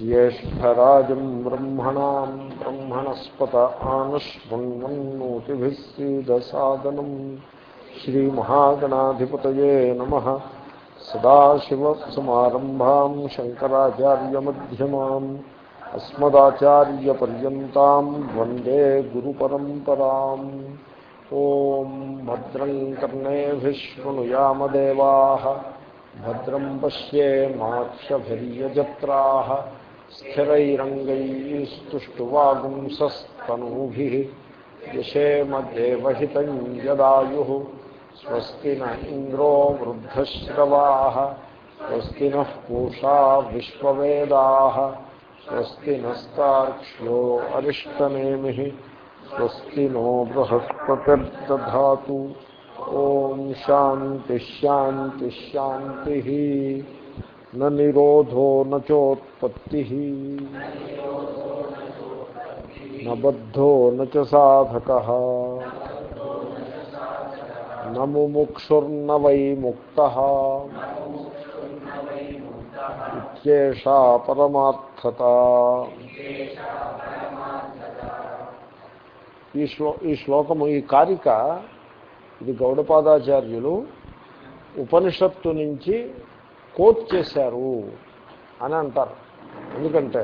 ज्येष्ठराजम् ब्रह्मणाम् ब्रह्मणस्पत आनुष्वन्वन्नोतिभिः सीदसादनम् श्रीमहागणाधिपतये नमः। सदाशिवसमारम्भाम् शङ्कराचार्यमध्यमाम् अस्मदाचार्यपर्यन्ताम् वंदे गुरुपरम्पराम्। ॐ भद्रम् कर्णेभिः शृणुयामदेवाः भद्रं पश्ये माक्षभिर्यजत्राः। स्थिरैरङ्गैस्तुष्टुवागुंसस्तनूभिः यशेमदेवहितं यदायुः स्वस्ति न इन्द्रो वृद्धश्रवाः, स्वस्ति नः पूषा विश्ववेदाः, स्वस्ति नस्तार्क्ष्यो अरिष्टनेमिः, स्वस्ति नो बृहस्पतिर्दधातु ॐ शान्तिः शान्तिः शान्तिः। నిరోధో నచోత్పత్తి నబద్ధో నచ సాధక నముముక్షుర్న వై ముక్త ఇత్యేషా పరమార్థత ఈ శ్లో ఈ శ్లోకము ఈ కారిక ఇది గౌడపాదాచార్యులు ఉపనిషత్తు నుంచి కోట్ చేశారు అని అంటారు. ఎందుకంటే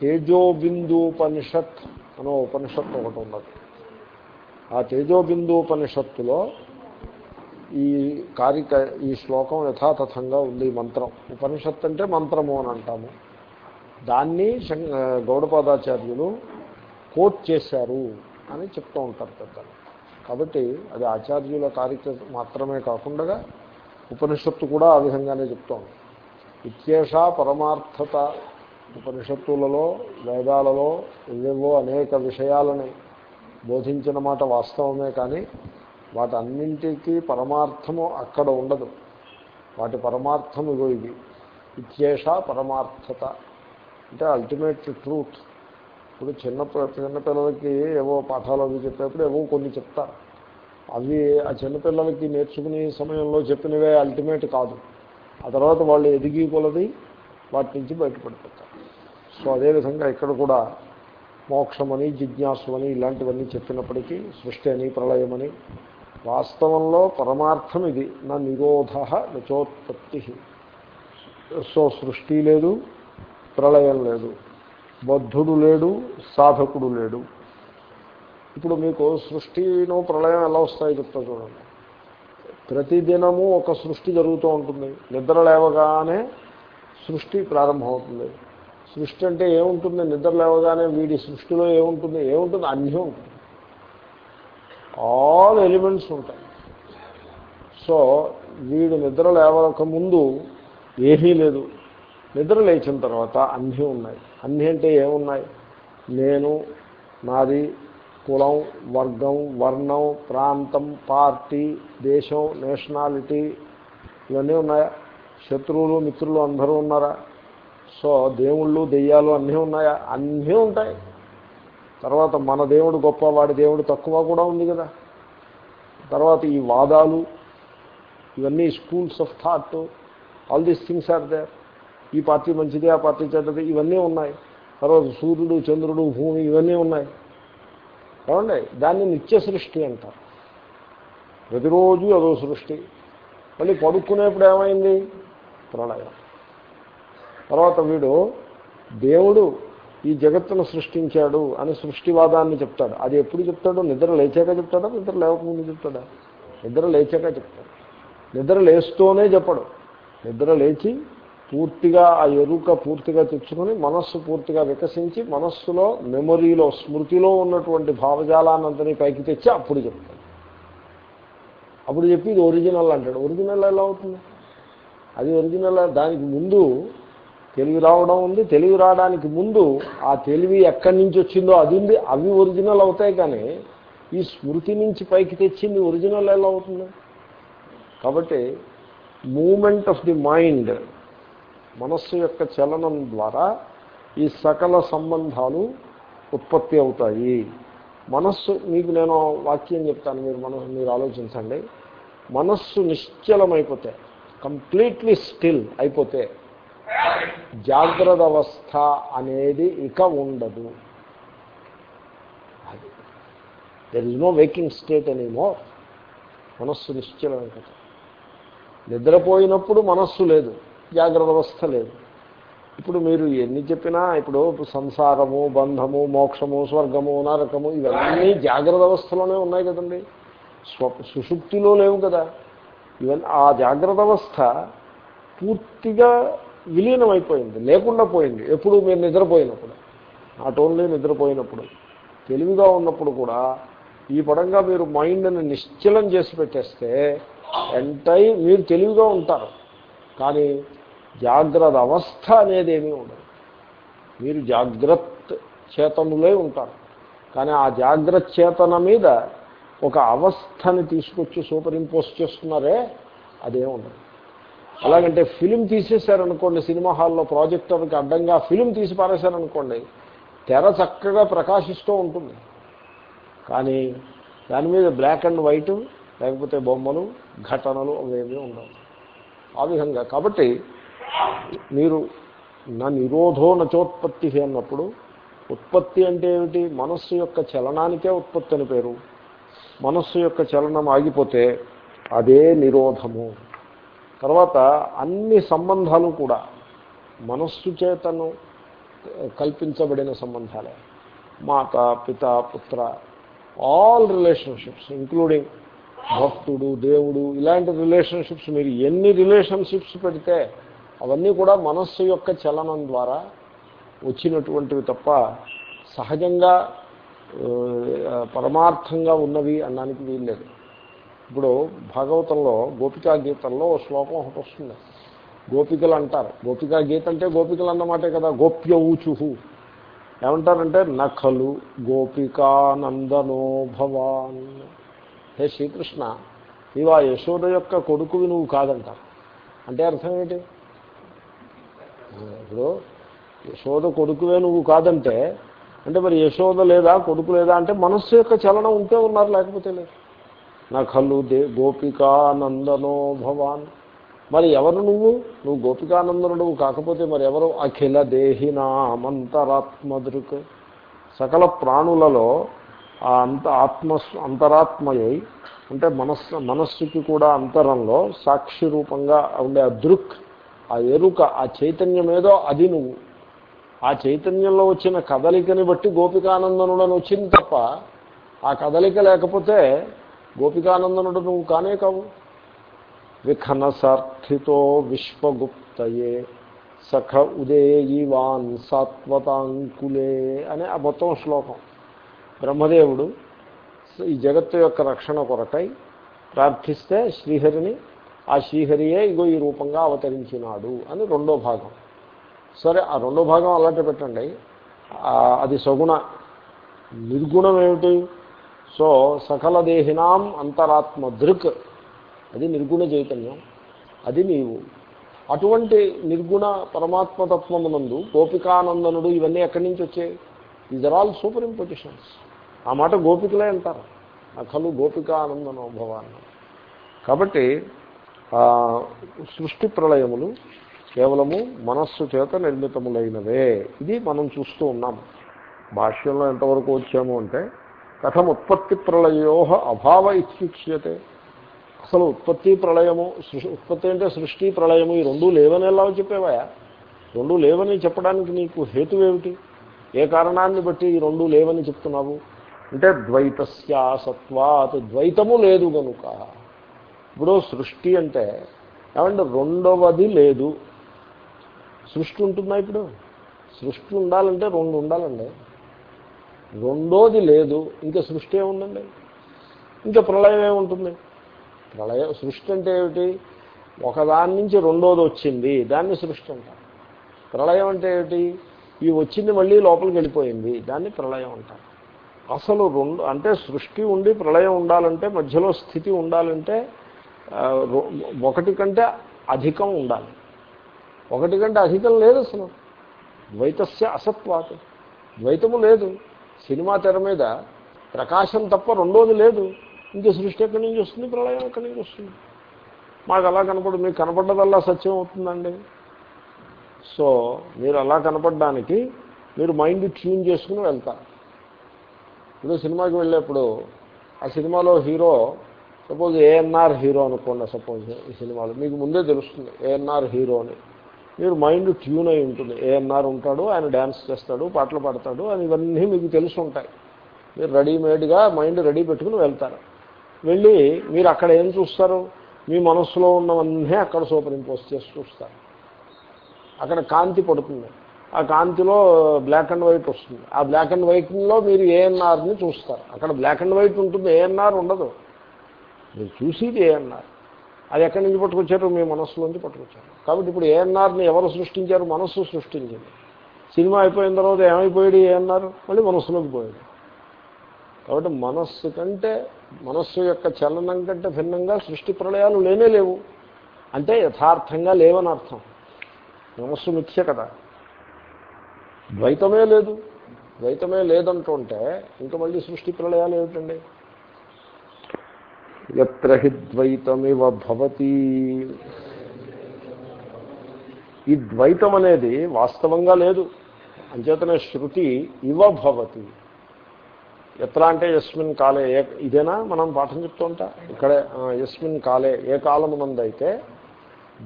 తేజోబిందూపనిషత్ అనే ఉపనిషత్తు ఒకటి ఉన్నది. ఆ తేజోబిందూపనిషత్తులో ఈ కారిక ఈ శ్లోకం యథాతథంగా ఉంది మంత్రం. ఉపనిషత్తు అంటే మంత్రము అని అంటాము. దాన్ని గౌడపాదాచార్యులు కోట్ చేశారు అని చెప్తూ ఉంటారు పెద్దలు. కాబట్టి అది ఆచార్యుల కారిక మాత్రమే కాకుండా ఉపనిషత్తు కూడా ఆ విధంగానే చెప్తోంది. ఇత్యేష పరమార్థత ఉపనిషత్తులలో వేదాలలో ఇవేవో అనేక విషయాలని బోధించిన మాట వాస్తవమే కానీ వాటన్నింటికీ పరమార్థము అక్కడ ఉండదు. వాటి పరమార్థం ఇగో ఇది. ఇత్యేష పరమార్థత. అంటే అల్టిమేట్ ట్రూత్ ఇప్పుడు చిన్న చిన్నపిల్లలకి ఏవో పాఠాలు అవి చెప్పేప్పుడు ఏవో కొన్ని చెప్తారు. అవి ఆ చిన్నపిల్లలకి నేర్చుకునే సమయంలో చెప్పినవే అల్టిమేట్ కాదు. ఆ తర్వాత వాళ్ళు ఎదిగి కొలది వాటి నుంచి బయటపడిపోతారు. సో అదేవిధంగా ఇక్కడ కూడా మోక్షమని జిజ్ఞాసుమని ఇలాంటివన్నీ చెప్పినప్పటికీ సృష్టి అని ప్రళయమని వాస్తవంలో పరమార్థం ఇది. నా నిరోధ నచోత్పత్తి. సో సృష్టి లేదు ప్రళయం లేదు. బద్ధుడు లేడు సాధకుడు లేడు. ఇప్పుడు మీకు సృష్టిను ప్రళయం ఎలా వస్తాయో చెప్తా చూడండి. ప్రతిదినము ఒక సృష్టి జరుగుతూ ఉంటుంది. నిద్ర లేవగానే సృష్టి ప్రారంభమవుతుంది. సృష్టి అంటే ఏముంటుంది? నిద్ర లేవగానే వీడి సృష్టిలో ఏముంటుంది? ఏముంటుంది? అన్నీ ఉంటుంది. ఆల్ ఎలిమెంట్స్ ఉంటాయి. సో వీడు నిద్ర లేవక ముందు ఏమీ లేదు. నిద్ర లేచిన తర్వాత అన్నీ ఉన్నాయి. అన్నీ అంటే ఏమున్నాయి? నేను నాది కులం వర్గం వర్ణం ప్రాంతం పార్టీ దేశం నేషనాలిటీ ఇవన్నీ ఉన్నాయా? శత్రువులు మిత్రులు అందరూ ఉన్నారా? సో దేవుళ్ళు దెయ్యాలు అన్నీ ఉన్నాయా? అన్నీ ఉంటాయి. తర్వాత మన దేవుడు గొప్ప వాడి దేవుడు తక్కువ కూడా ఉంది కదా. తర్వాత ఈ వాదాలు ఇవన్నీ schools of thought all these things are there ఈ పార్టీ మంచిది ఆ పార్టీ చెడ్డది ఇవన్నీ ఉన్నాయి. తర్వాత సూర్యుడు చంద్రుడు భూమి ఇవన్నీ ఉన్నాయి. ఏమండి? దాన్ని నిత్య సృష్టి అంటారు ప్రతిరోజు అదో సృష్టి. మళ్ళీ పడుకునేప్పుడు ఏమైంది? ప్రళయం. తర్వాత వీడు దేవుడు ఈ జగత్తును సృష్టించాడు అని సృష్టివాదాన్ని చెప్తాడు. అది ఎప్పుడు చెప్తాడు? నిద్ర లేచాక చెప్తాడా? నిద్ర లేవకముందు చెప్తాడా? నిద్ర లేచాక చెప్తాడు. నిద్ర లేస్తూనే చెప్పడు. నిద్ర లేచి పూర్తిగా ఆ ఎరుక పూర్తిగా తెచ్చుకొని మనస్సు పూర్తిగా వికసించి మనస్సులో మెమొరీలో స్మృతిలో ఉన్నటువంటి భావజాలాన్నంతని పైకి తెచ్చి అప్పుడు చెప్తాడు. అప్పుడు చెప్పి ఇది ఒరిజినల్ అంటాడు. ఒరిజినల్ ఎలా అవుతుంది? అది ఒరిజినల్ దానికి ముందు తెలివి రావడం ఉంది. తెలివి రావడానికి ముందు ఆ తెలివి ఎక్కడి నుంచి వచ్చిందో అది ఉంది. అవి ఒరిజినల్ అవుతాయి కానీ ఈ స్మృతి నుంచి పైకి తెచ్చింది ఒరిజినల్ ఎలా అవుతుంది? కాబట్టి మూమెంట్ ఆఫ్ ది మైండ్ మనస్సు యొక్క చలనం ద్వారా ఈ సకల సంబంధాలు ఉత్పత్తి అవుతాయి. మనస్సు మీకు నేను వాక్యం చెప్తాను మీరు మనసు మీరు ఆలోచించండి. మనస్సు నిశ్చలమైపోతే కంప్లీట్లీ స్టిల్ అయిపోతే జాగ్రత్త అవస్థ అనేది ఇక ఉండదు. There is no waking state ఎనీమో మనస్సు నిశ్చలమైపోతే. నిద్రపోయినప్పుడు మనస్సు లేదు. జాగ్రత్త అవస్థ లేదు. ఇప్పుడు మీరు ఎన్ని చెప్పినా ఇప్పుడు సంసారము బంధము మోక్షము స్వర్గము నరకము ఇవన్నీ జాగ్రత్త అవస్థలోనే ఉన్నాయి కదండి. స్వ సుషుప్తిలో లేవు కదా. ఇవన్నీ ఆ జాగ్రత్త అవస్థ పూర్తిగా విలీనమైపోయింది లేకుండా పోయింది. ఎప్పుడు మీరు నిద్రపోయినప్పుడు నాట్ ఓన్లీ నిద్రపోయినప్పుడు తెలివిగా ఉన్నప్పుడు కూడా ఈ పడంగా మీరు మైండ్ని నిశ్చలం చేసి పెట్టేస్తే ఎంటై మీరు తెలివిగా ఉంటారు. కానీ జాగ్రత్త అవస్థ అనేది ఏమీ ఉండదు. మీరు జాగ్రత్త చేతనులే ఉంటారు. కానీ ఆ జాగ్రత్త చేతన మీద ఒక అవస్థని తీసుకొచ్చి సూపర్ ఇంపోజ్ చేస్తున్నారే అదేం ఉండదు. అలాగంటే ఫిలిం తీసేశారనుకోండి సినిమా హాల్లో ప్రాజెక్టర్కి అడ్డంగా ఫిలిం తీసి పారేశారనుకోండి తెర చక్కగా ప్రకాశిస్తూ ఉంటుంది. కానీ దాని మీద బ్లాక్ అండ్ వైట్ లేకపోతే బొమ్మలు ఘటనలు అవేమీ ఉండవు. ఆ విధంగా. కాబట్టి మీరు నా నిరోధో నచోత్పత్తి అన్నప్పుడు ఉత్పత్తి అంటే ఏమిటి? మనస్సు యొక్క చలనానికే ఉత్పత్తి అని పేరు. మనస్సు యొక్క చలనం ఆగిపోతే అదే నిరోధము. తర్వాత అన్ని సంబంధాలు కూడా మనస్సు చేతను కల్పించబడిన సంబంధాలే. మాత పిత పుత్ర ఆల్ రిలేషన్షిప్స్ ఇంక్లూడింగ్ భక్తుడు దేవుడు ఇలాంటి రిలేషన్షిప్స్ మీరు ఎన్ని రిలేషన్షిప్స్ పెడితే అవన్నీ కూడా మనస్సు యొక్క చలనం ద్వారా వచ్చినటువంటివి తప్ప సహజంగా పరమార్థంగా ఉన్నవి అనడానికి వీల్లేదు. ఇప్పుడు భాగవతంలో గోపికా గీతంలో శ్లోకం ఒకటి వస్తుంది. గోపికలు అంటారు గోపికా గీత అంటే గోపికలు అన్నమాటే కదా గోప్య ఊచుహు ఏమంటారంటే నఖలు గోపికానందనో భవాన్. హే శ్రీకృష్ణ నీవు ఆ యశోద యొక్క కొడుకువి నువ్వు కాదంటారు అంటే అర్థం ఏంటి? ఇప్పుడు యశోద కొడుకువే నువ్వు కాదంటే అంటే మరి యశోద లేదా కొడుకు లేదా అంటే మనస్సు యొక్క చలనం ఉంటే ఉన్నారు లేకపోతే లేదు. నా కళ్ళు దే గోపికానందనో భవాన్. మరి ఎవరు నువ్వు? నువ్వు గోపికానందనుడు కాకపోతే మరి ఎవరు? అఖిల దేహినామంతరాత్మదృక్ సకల ప్రాణులలో ఆ అంత ఆత్మ అంతరాత్మయై అంటే మనస్సు మనస్సుకి కూడా అంతరంలో సాక్షి రూపంగా ఉండే ఆ దృక్ ఆ ఎరుక ఆ చైతన్యం ఏదో అది నువ్వు. ఆ చైతన్యంలో వచ్చిన కదలికని బట్టి గోపికానందనుడని వచ్చింది తప్ప ఆ కదలిక లేకపోతే గోపికానందనుడు నువ్వు కానే కావు. విఖనసార్థితో విశ్వగుప్తయే సఖ ఉదేయీవాన్ సాత్వతాంకులే అనే ఆ మొత్తం శ్లోకం. బ్రహ్మదేవుడు ఈ జగత్తు యొక్క రక్షణ కొరకై ప్రార్థిస్తే శ్రీహరిని ఆ శ్రీహరియే ఇగో ఈ రూపంగా అవతరించినాడు అని రెండో భాగం. సరే ఆ రెండో భాగం అలాంటి పెట్టండి. అది సగుణ. నిర్గుణం ఏమిటి? సో సకల దేహినాం అంతరాత్మ దృక్. అది నిర్గుణ చైతన్యం. అది నీవు. అటువంటి నిర్గుణ పరమాత్మతత్వమునందు గోపికానందనుడు ఇవన్నీ ఎక్కడి నుంచి వచ్చాయి? These are all superimpositions ఆ మాట గోపికలే అంటారు. అఖలు గోపికానందనోభవాన్ని కాబట్టి సృష్టి ప్రళయములు కేవలము మనస్సు చేత నిర్మితములైనవే. ఇది మనం చూస్తూ ఉన్నాము భాష్యంలో ఎంతవరకు వచ్చాము అంటే కథం ఉత్పత్తి ప్రళయో అభావ ఇత్యుచ్యతే. అసలు ఉత్పత్తి ప్రళయము ఉత్పత్తి అంటే సృష్టి ప్రళయము ఈ రెండూ లేవని ఎలా చెప్పేవా రెండూ లేవని చెప్పడానికి నీకు హేతువేమిటి? ఏ కారణాన్ని బట్టి ఈ రెండూ లేవని చెప్తున్నావు? అంటే ద్వైతస్యాసత్వాత్ ద్వైతము లేదు కనుక ఇప్పుడు సృష్టి అంటే ఏమంటే రెండవది లేదు. సృష్టి ఉంటుందా ఇప్పుడు? సృష్టి ఉండాలంటే రెండు ఉండాలండి. రెండోది లేదు ఇంకా సృష్టి ఏముందండి? ఇంకా ప్రళయం ఏముంటుంది? ప్రళయం సృష్టి అంటే ఏమిటి? ఒకదాని నుంచి రెండోది వచ్చింది దాన్ని సృష్టి అంటారు. ప్రళయం అంటే ఏమిటి? ఈ వచ్చింది మళ్ళీ లోపలికి వెళ్ళిపోయింది దాన్ని ప్రళయం అంటారు. అసలు రెండు అంటే సృష్టి ఉండి ప్రళయం ఉండాలంటే మధ్యలో స్థితి ఉండాలంటే ఒకటి కంటే అధికం ఉండాలి. ఒకటి కంటే అధికం లేదు అసలు. ద్వైతస్య అసత్వాత. ద్వైతము లేదు. సినిమా తెర మీద ప్రకాశం తప్ప రెండోది లేదు. ఇంక సృష్టి ఎక్కడి నుంచి వస్తుంది? ప్రళయం ఎక్కడి నుంచి వస్తుంది? మాకు అలా కనపడదు మీకు కనపడ్డదల్లా సత్యం అవుతుందండి. సో మీరు అలా కనపడడానికి మీరు మైండ్ ట్యూన్ చేసుకుని వెళ్తారు. ఇప్పుడు సినిమాకి వెళ్ళేప్పుడు ఆ సినిమాలో హీరో సపోజ్ ఏఎన్ఆర్ హీరో అనుకోండి సపోజ్ ఈ సినిమాలో. మీకు ముందే తెలుస్తుంది ఏఎన్ఆర్ హీరో అని. మీరు మైండ్ ట్యూన్ అయి ఉంటుంది. ఏఎన్ఆర్ ఉంటాడు ఆయన డ్యాన్స్ చేస్తాడు పాటలు పాడతాడు అని ఇవన్నీ మీకు తెలుసు ఉంటాయి. మీరు రెడీమేడ్గా మైండ్ రెడీ పెట్టుకుని వెళ్తారు. వెళ్ళి మీరు అక్కడ ఏం చూస్తారు? మీ మనస్సులో ఉన్నవన్నీ అక్కడ సూపర్ ఇంపోజ్ చేసి చూస్తారు. అక్కడ కాంతి పడుతుంది. ఆ కాంతిలో బ్లాక్ అండ్ వైట్ వస్తుంది. ఆ బ్లాక్ అండ్ వైట్లో మీరు ఏఎన్ఆర్ని చూస్తారు. అక్కడ బ్లాక్ అండ్ వైట్ ఉంటుంది ఏఎన్ఆర్ ఉండదు. మీరు చూసేది ఏఎన్ఆర్ అది ఎక్కడి నుంచి పట్టుకొచ్చారు మీ మనస్సులోంచి పట్టుకొచ్చారు. కాబట్టి ఇప్పుడు ఏఎన్ఆర్ని ఎవరు సృష్టించారు? మనస్సు సృష్టించింది. సినిమా అయిపోయిన తర్వాత ఏమైపోయాడు ఏఎన్ఆర్ మళ్ళీ మనస్సులోకి పోయాడు. కాబట్టి మనస్సు కంటే మనస్సు యొక్క చలనం కంటే భిన్నంగా సృష్టి ప్రళయాలు లేనే లేవు. అంటే యథార్థంగా లేవని అర్థం మనస్సు మిథ్య కదా. ద్వైతమే లేదు. ద్వైతమే లేదంటుంటే ఇంకా మళ్ళీ సృష్టి ప్రళయాలు ఏమిటండి? ఎత్ర హి ద్వైతమివ భవతి. ఈ ద్వైతం అనేది వాస్తవంగా లేదు. అంచేతనే శృతి ఇవ భవతి. ఎత్ర అంటే యస్మిన్ కాలే ఏ ఇదేనా మనం పాఠం చెప్తూ ఉంటా? ఇక్కడే యస్మిన్ కాలే ఏ కాలమునందైతే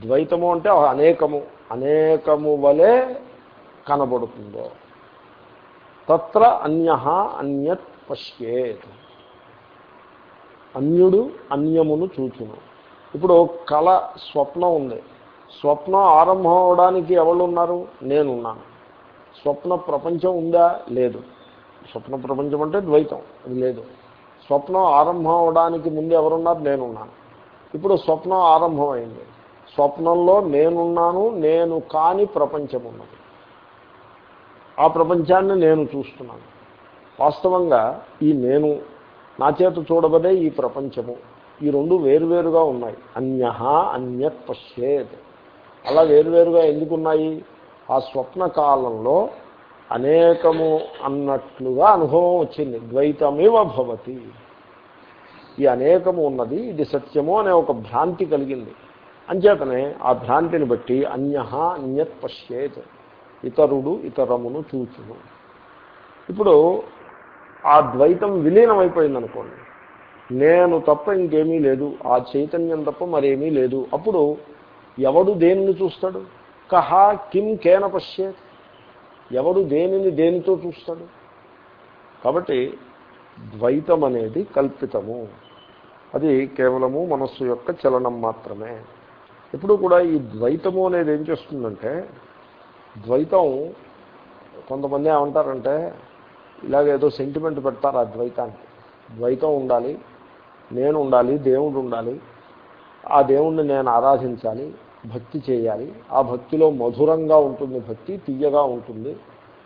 ద్వైతము అంటే అనేకము. అనేకము వలె కనబడుతుందో. తత్ర అన్య అన్యత్ పశ్యేత్. అన్యుడు అన్యమును చూచును. ఇప్పుడు కళ స్వప్నం ఉంది. స్వప్నం ఆరంభం అవడానికి ఎవరు ఉన్నారు నేనున్నాను. స్వప్న ప్రపంచం ఉందా? లేదు. స్వప్న ప్రపంచం అంటే ద్వైతం. అది లేదు. స్వప్నం ఆరంభం అవడానికి ముందు ఎవరున్నారు? నేనున్నాను. ఇప్పుడు స్వప్నం ఆరంభమైంది. స్వప్నంలో నేనున్నాను నేను కాని ప్రపంచం ఉన్నది. ఆ ప్రపంచాన్ని నేను చూస్తున్నాను. వాస్తవంగా ఈ నేను నా చేత చూడబడే ఈ ప్రపంచము ఈ రెండు వేరువేరుగా ఉన్నాయి. అన్య అన్యత్ పశ్యేత్ అలా వేరువేరుగా ఎందుకున్నాయి? ఆ స్వప్న కాలంలో అనేకము అన్నట్లుగా అనుభవం వచ్చింది. ద్వైతమేవ భవతి. ఈ అనేకము ఉన్నది ఇది సత్యము అనే ఒక భ్రాంతి కలిగింది. అంచేతనే ఆ భ్రాంతిని బట్టి అన్య అన్యత్ పశ్యేత్ ఇతరుడు ఇతరమును చూచును. ఇప్పుడు ఆ ద్వైతం విలీనమైపోయింది అనుకోండి నేను తప్ప ఇంకేమీ లేదు. ఆ చైతన్యం తప్ప మరేమీ లేదు. అప్పుడు ఎవడు దేనిని చూస్తాడు? కహా కిం కేన పశ్యేత్. ఎవడు దేనిని దేనితో చూస్తాడు? కాబట్టి ద్వైతం అనేది కల్పితము. అది కేవలము మనస్సు యొక్క చలనం మాత్రమే. ఇప్పుడు కూడా ఈ ద్వైతము అనేది ఏం చేస్తుందంటే ద్వైతం కొంతమంది ఏమంటారంటే ఇలాగేదో సెంటిమెంట్ పెడతారు ఆ ద్వైతానికి. ద్వైతం ఉండాలి నేను ఉండాలి దేవుడు ఉండాలి ఆ దేవుణ్ణి నేను ఆరాధించాలి భక్తి చేయాలి. ఆ భక్తిలో మధురంగా ఉంటుంది భక్తి తీయగా ఉంటుంది.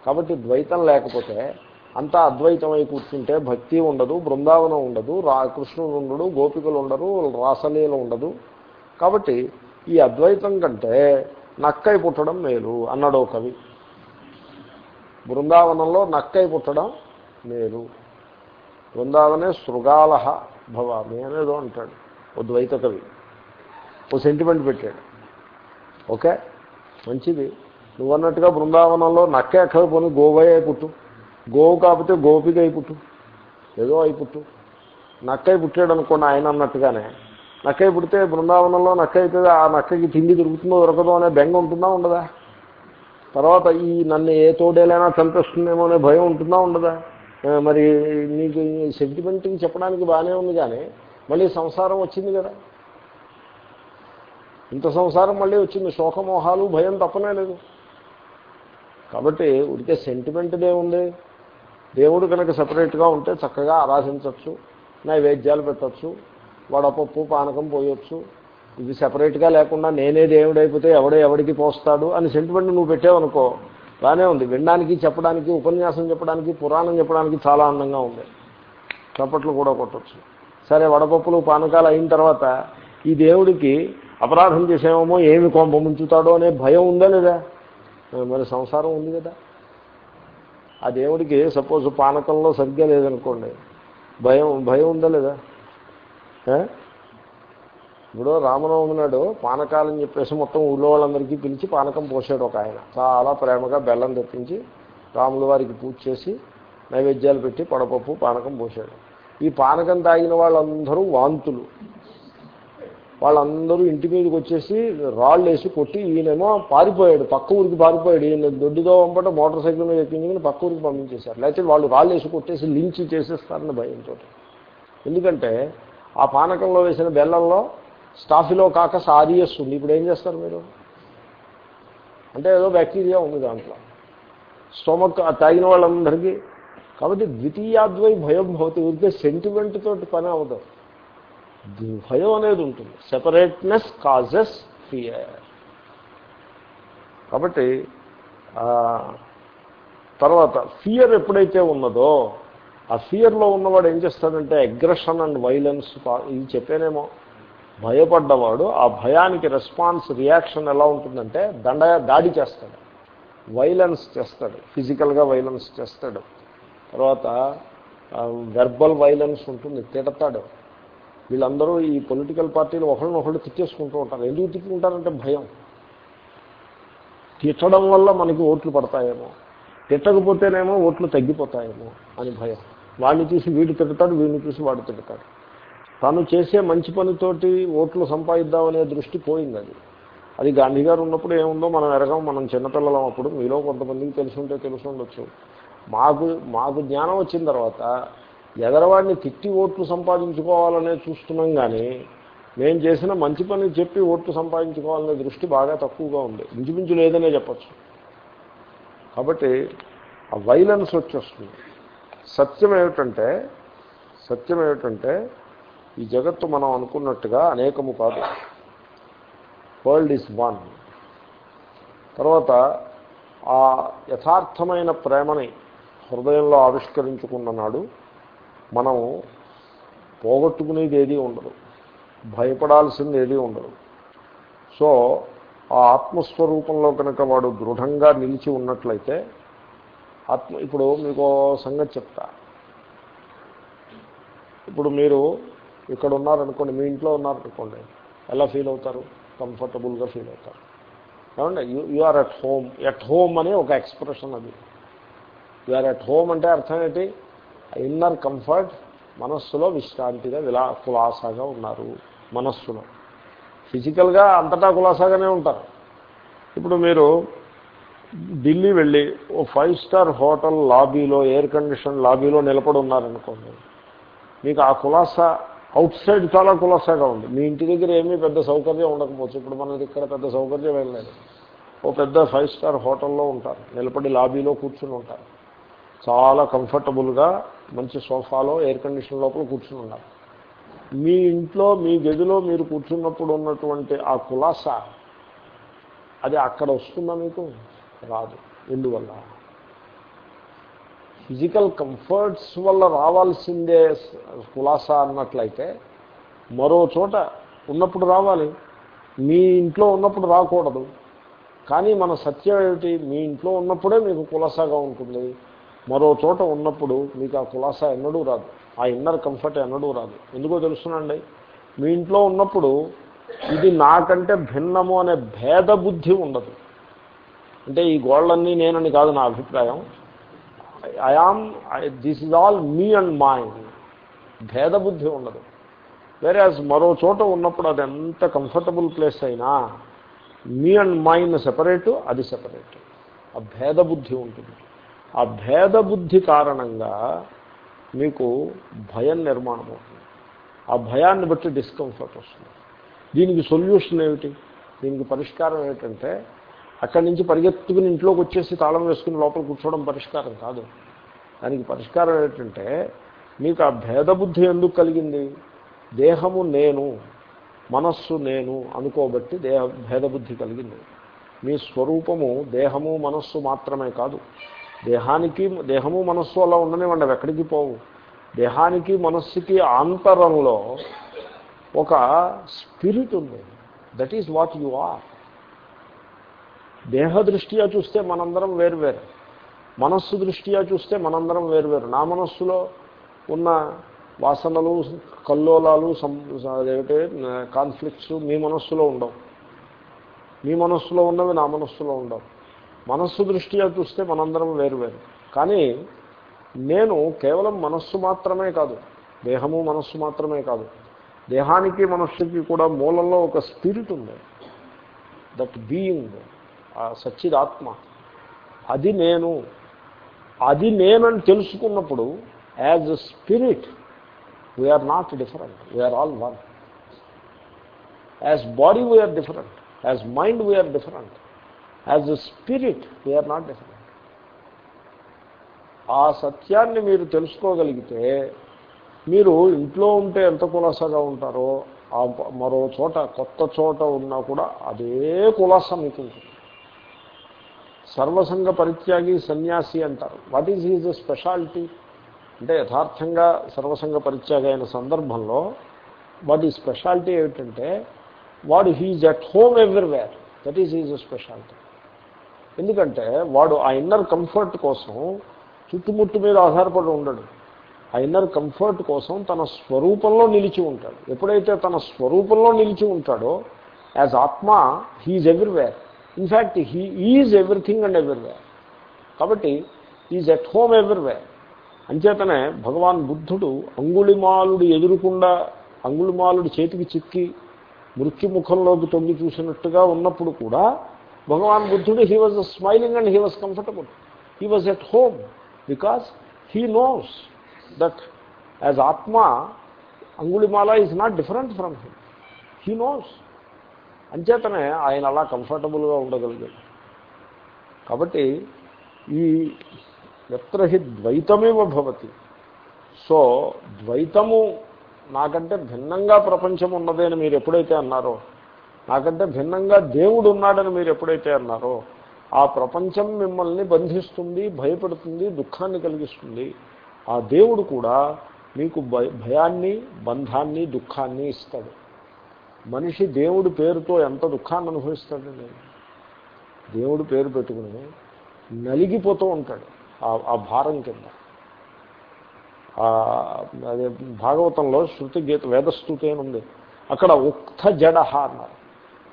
కాబట్టి ద్వైతం లేకపోతే అంతా అద్వైతమై కూర్చుంటే భక్తి ఉండదు బృందావనం ఉండదు రా కృష్ణుడు ఉండడు గోపికలు ఉండరు రాసలీల ఉండదు. కాబట్టి ఈ అద్వైతం కంటే నక్కై పుట్టడం మేలు అన్నాడు కవి. బృందావనంలో నక్కై పుట్టడం మేలు. బృందావనే శృగాల భవామి అనేదో అంటాడు ఓ ద్వైత కవి. ఓ సెంటిమెంట్ పెట్టాడు. ఓకే? మంచిది. నువ్వన్నట్టుగా బృందావనంలో నక్క ఎక్కడ పోని గోవే అయి పుట్టు. గోవు కాకపోతే గోపిక అయి పుట్టు. ఏదో అయి పుట్టు. నక్కై పుట్టాడు అనుకోండి ఆయన అన్నట్టుగానే. నక్క పుడితే బృందావనంలో నక్క అవుతుంది? ఆ నక్కకి తిండి దొరుకుతుందో దొరకదో అనే బెంగ ఉంటుందా ఉండదా? తర్వాత ఈ నన్ను ఏ తోడేలైనా చంపేస్తుందేమో అనే భయం ఉంటుందా ఉండదా? మరి నీకు సెంటిమెంట్కి చెప్పడానికి బాగానే ఉంది కానీ మళ్ళీ సంసారం వచ్చింది కదా. ఇంత సంసారం మళ్ళీ వచ్చింది. శోకమోహాలు భయం తప్పనే లేదు. కాబట్టి ఉడికే సెంటిమెంట్దే ఉంది. దేవుడు కనుక సపరేట్గా ఉంటే చక్కగా ఆరాధించవచ్చు నైవేద్యాలు పెట్టచ్చు వడపప్పు పానకం పోయొచ్చు. ఇది సపరేట్గా లేకుండా నేనే దేవుడైపోతే ఎవడో ఎవడికి పోస్తాడు అని సెంటిమెంట్ నువ్వు పెట్టావనుకో బాగానే ఉంది. వినడానికి చెప్పడానికి ఉపన్యాసం చెప్పడానికి పురాణం చెప్పడానికి చాలా అందంగా ఉంది. చప్పట్లు కూడా కొట్టచ్చు. సరే వడపప్పులు పానకాలు అయిన తర్వాత ఈ దేవుడికి అపరాధం చేసేమో ఏమి కొంప ముంచుతాడో అనే భయం ఉందా లేదా? మరి సంసారం ఉంది కదా. ఆ దేవుడికి సపోజ్ పానకంలో సరిగ్గా లేదనుకోండి భయం భయం ఉందా లేదా? ఇప్పుడు రామనవమి నాడు పానకాలని చెప్పేసి మొత్తం ఊళ్ళో వాళ్ళందరికీ పిలిచి పానకం పోసాడు ఒక ఆయన. చాలా ప్రేమగా బెల్లం తెప్పించి రాముల వారికి పూజ చేసి నైవేద్యాలు పెట్టి పడపప్పు పానకం పోసాడు. ఈ పానకం తాగిన వాళ్ళందరూ వాంతులు. వాళ్ళందరూ ఇంటి మీదకి వచ్చేసి రాళ్ళు వేసి కొట్టి ఈయనేమో పారిపోయాడు. పక్క ఊరికి పారిపోయాడు. ఈయన దొడ్డిదో పంపట మోటార్ సైకిల్ మీద ఎక్కించుకుని పక్క ఊరికి పంపించేశారు. లేకపోతే వాళ్ళు రాళ్ళు వేసి కొట్టేసి లించ్ చేసేస్తారని భయంతో. ఎందుకంటే ఆ పానకంలో వేసిన బెల్లంలో స్టాఫిలో కాక సారియస్ ఉంది. ఇప్పుడు ఏం చేస్తారు మీరు? అంటే ఏదో బ్యాక్టీరియా ఉంది దాంట్లో. స్టొమక్ తాగిన వాళ్ళందరికీ. కాబట్టి ద్వితీయాద్వై భయం భవతి. ఉంటే సెంటిమెంట్ తోటి పని అవదు భయం అనేది ఉంటుంది. సెపరేట్నెస్ కాజెస్ ఫియర్ కాబట్టి తర్వాత ఫియర్ ఎప్పుడైతే ఉన్నదో ఆ ఫియర్లో ఉన్నవాడు ఏం చేస్తాడంటే అగ్రెషన్ అండ్ వైలెన్స్ ఇది చెప్పానేమో భయపడ్డవాడు ఆ భయానికి రెస్పాన్స్ రియాక్షన్ ఎలా ఉంటుందంటే దండ దాడి చేస్తాడు. వైలెన్స్ చేస్తాడు. ఫిజికల్గా వైలెన్స్ చేస్తాడు. తర్వాత వెర్బల్ వైలెన్స్ ఉంటుంది తిడతాడు. వీళ్ళందరూ ఈ పొలిటికల్ పార్టీలు ఒకరినొకళ్ళు తిట్టేసుకుంటూ ఉంటారు. ఎందుకు తిట్టుకుంటారంటే భయం. తిట్టడం వల్ల మనకి ఓట్లు పడతాయేమో. తిట్టకపోతేనేమో ఓట్లు తగ్గిపోతాయేమో అని భయం. వాడిని చూసి వీడు తిడతాడు వీడిని చూసి వాడు తిడతాడు. తాను చేసే మంచి పనితోటి ఓట్లు సంపాదిద్దామనే దృష్టి పోయింది అది. అది గాంధీ గారు ఉన్నప్పుడు ఏముందో మనం ఎరగం మనం చిన్నపిల్లలం అప్పుడు. మీలో కొంతమందికి తెలిసి ఉంటే తెలిసి ఉండొచ్చు. మాకు మాకు జ్ఞానం వచ్చిన తర్వాత ఎదరవాడిని తిట్టి ఓట్లు సంపాదించుకోవాలనే చూస్తున్నాం కానీ మేము చేసిన మంచి పని చెప్పి ఓట్లు సంపాదించుకోవాలనే దృష్టి బాగా తక్కువగా ఉంది. ఇంచుమించు లేదనే చెప్పచ్చు. కాబట్టి ఆ వైలెన్స్ వచ్చేస్తుంది. సత్యం ఏమిటంటే సత్యం ఏమిటంటే ఈ జగత్తు మనం అనుకున్నట్టుగా అనేకము కాదు. వరల్డ్ ఈజ్ వన్ తర్వాత ఆ యథార్థమైన ప్రేమని హృదయంలో ఆవిష్కరించుకున్న నాడు మనం పోగొట్టుకునేది ఏదీ ఉండదు. భయపడాల్సింది ఏదీ ఉండదు. సో ఆ ఆత్మస్వరూపంలో కనుక వాడు దృఢంగా నిలిచి ఉన్నట్లయితే ఆత్మ ఇప్పుడు మీకు సంగతి చెప్తా. ఇప్పుడు మీరు ఇక్కడ ఉన్నారనుకోండి మీ ఇంట్లో ఉన్నారనుకోండి ఎలా ఫీల్ అవుతారు? కంఫర్టబుల్గా ఫీల్ అవుతారు. ఏమంటే you you are at home. At home అనే ఒక ఎక్స్ప్రెషన్ అది. యు ఆర్ అట్ హోమ్ అంటే అర్థం ఏంటి? ఇన్నర్ కంఫర్ట్ మనస్సులో విశ్రాంతిగా విలా కులాసాగా ఉన్నారు మనస్సులో. ఫిజికల్గా అంతటా కులాసాగానే ఉంటారు. ఇప్పుడు మీరు ఢిల్లీ వెళ్ళి ఓ ఫైవ్ స్టార్ హోటల్ లాబీలో ఎయిర్ కండిషన్ లాబీలో నిలబడి ఉన్నారనుకోండి మీకు ఆ కులాసా అవుట్ సైడ్ చాలా కులాసాగా ఉంది. మీ ఇంటి దగ్గర ఏమీ పెద్ద సౌకర్యం ఉండకపోవచ్చు. ఇప్పుడు మనది ఇక్కడ పెద్ద సౌకర్యం ఏం లేదు. ఓ పెద్ద ఫైవ్ స్టార్ హోటల్లో ఉంటారు. నిలబడి లాబీలో కూర్చుని ఉంటారు. చాలా కంఫర్టబుల్గా మంచి సోఫాలో ఎయిర్ కండిషన్ లోపల కూర్చుని ఉన్నారు. మీ ఇంట్లో మీ గదిలో మీరు కూర్చున్నప్పుడు ఉన్నటువంటి ఆ కులాస అది అక్కడ వస్తుందా మీకు? రాదు. ఎందువల్ల? ఫిజికల్ కంఫర్ట్స్ వల్ల రావాల్సిందే కులాస అన్నట్లయితే మరో చోట ఉన్నప్పుడు రావాలి. మీ ఇంట్లో ఉన్నప్పుడు రాకూడదు. కానీ మన సత్యం ఏమిటి? మీ ఇంట్లో ఉన్నప్పుడే మీకు కులాసాగా ఉంటుంది. మరో చోట ఉన్నప్పుడు మీకు ఆ కులాస ఎన్నడూ రాదు. ఆ ఇన్నర్ కంఫర్ట్ ఎన్నడూ రాదు. ఎందుకో తెలుసునండి? మీ ఇంట్లో ఉన్నప్పుడు ఇది నాకంటే భిన్నము అనే భేద బుద్ధి ఉండదు. అంటే ఈ గోళ్ళన్నీ నేనని కాదు నా అభిప్రాయం. I am this is all me and mind భేద బుద్ధి ఉండదు. వేరే మరో చోట ఉన్నప్పుడు అది ఎంత కంఫర్టబుల్ ప్లేస్ అయినా మీ అండ్ మైండ్ సెపరేటు అది సెపరేట్ ఆ భేద బుద్ధి ఉంటుంది. ఆ భేద బుద్ధి కారణంగా మీకు భయం నిర్మాణం అవుతుంది. ఆ భయాన్ని బట్టి డిస్కంఫర్ట్ వస్తుంది. దీనికి సొల్యూషన్ ఏమిటి? దీనికి పరిష్కారం ఏమిటంటే అక్కడి నుంచి పరిగెత్తుకుని ఇంట్లోకి వచ్చేసి తాళం వేసుకుని లోపల కూర్చోవడం పరిష్కారం కాదు. దానికి పరిష్కారం ఏంటంటే మీకు ఆ భేదబుద్ధి ఎందుకు కలిగింది? దేహము నేను మనస్సు నేను అనుకోబట్టి దేహ భేదబుద్ధి కలిగింది. మీ స్వరూపము దేహము మనస్సు మాత్రమే కాదు. దేహానికి దేహము మనస్సు అలా ఉండనివ్వండి అవి ఎక్కడికి పోవు. దేహానికి మనస్సుకి ఆంతరంలో ఒక స్పిరిట్ ఉంది. That is what you are. దేహ దృష్ట్యా చూస్తే మనందరం వేరువేరు. మనస్సు దృష్ట్యా చూస్తే మనందరం వేరువేరు. నా మనస్సులో ఉన్న వాసనలు కల్లోలాలు అదేమిటి కాన్ఫ్లిక్ట్స్ మీ మనస్సులో ఉండవు. మీ మనస్సులో ఉన్నవి నా మనస్సులో ఉండవు. మనస్సు దృష్ట్యా చూస్తే మనందరం వేరువేరు. కానీ నేను కేవలం మనస్సు మాత్రమే కాదు దేహము మనస్సు మాత్రమే కాదు దేహానికి మనస్సుకి కూడా మూలంలో ఒక స్పిరిట్ ఉంది. దట్ బీయింగ్ సచ్చిదాత్మ. అది నేను. అది నేనని తెలుసుకున్నప్పుడు as a spirit we are not different we are all one as body we are different as mind we are different as a spirit we are not different ఆ సత్యాన్ని మీరు తెలుసుకోగలిగితే మీరు ఇంట్లో ఉంటే ఎంత కులాసగా ఉంటారో ఆ మరో చోట కొత్త చోట ఉన్నా కూడా అదే కులాస మీకు ఉంటుంది. సర్వసంగ పరిత్యాగి సన్యాసి అంటారు. వాట్ ఈజ్ హీజ్ స్పెషాలిటీ అంటే యథార్థంగా సర్వసంగ పరిత్యాగ అయిన సందర్భంలో వాటి స్పెషాలిటీ ఏమిటంటే వాడు he's at home everywhere that is he's speciality ఎందుకంటే వాడు ఆ ఇన్నర్ కంఫర్ట్ కోసం చుట్టుముట్టు మీద ఆధారపడి ఉండడు. ఆ ఇన్నర్ కంఫర్ట్ కోసం తన స్వరూపంలో నిలిచి ఉంటాడు. ఎప్పుడైతే తన స్వరూపంలో నిలిచి ఉంటాడో as atma he's everywhere in fact he is everything and everywhere కాబట్టి ఈజ్ ఎట్ హోమ్ ఎవ్రీవేర్ అంచేతనే భగవాన్ బుద్ధుడు అంగుళిమాలుడు ఎదురుకుండా అంగుళిమాలుడు చేతికి చిక్కి మృత్యుముఖంలోకి తొంగి చూసినట్టుగా ఉన్నప్పుడు కూడా భగవాన్ బుద్ధుడు he was smiling and he was comfortable he was at home because he knows that as atma Angulimala is not different from him he knows అంచేతనే ఆయన అలా కంఫర్టబుల్గా ఉండగలిగాడు. కాబట్టి ఈ ఎత్రహి ద్వైతమేవ భవతి. సో ద్వైతము నాకంటే భిన్నంగా ప్రపంచం ఉన్నదని మీరు ఎప్పుడైతే అన్నారో నాకంటే భిన్నంగా దేవుడు ఉన్నాడని మీరు ఎప్పుడైతే అన్నారో ఆ ప్రపంచం మిమ్మల్ని బంధిస్తుంది భయపడుతుంది దుఃఖాన్ని కలిగిస్తుంది. ఆ దేవుడు కూడా మీకు భయాన్ని బంధాన్ని దుఃఖాన్ని ఇస్తాడు. మనిషి దేవుడి పేరుతో ఎంత దుఃఖాన్ని అనుభవిస్తాడండి దేవుడు పేరు పెట్టుకుని నలిగిపోతూ ఉంటాడు ఆ భారం కింద. అదే భాగవతంలో శృతి గీత వేదస్థుతి అని ఉంది. అక్కడ ఉక్త జడహ అన్నారు.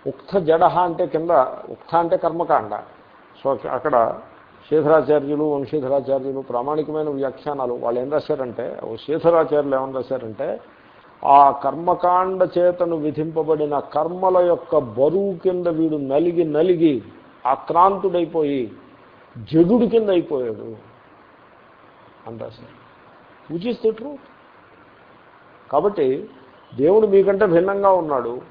ఉక్త జడహ అంటే కింద ఉక్త అంటే కర్మకాండ. సో అక్కడ శ్రీధరాచార్యులు వంశీధరాచార్యులు ప్రామాణికమైన వ్యాఖ్యానాలు. వాళ్ళు ఏం రాశారంటే శ్రీధరాచార్యులు ఏమని రాశారంటే ఆ కర్మకాండ చేతను విధింపబడిన కర్మల యొక్క బరువు కింద వీడు నలిగి నలిగి ఆక్రాంతుడైపోయి జడుడి కింద అయిపోయాడు అంటారు సార్. విచ్ ఇస్ ట్రూత్ కాబట్టి దేవుడు మీకంటే భిన్నంగా ఉన్నాడు.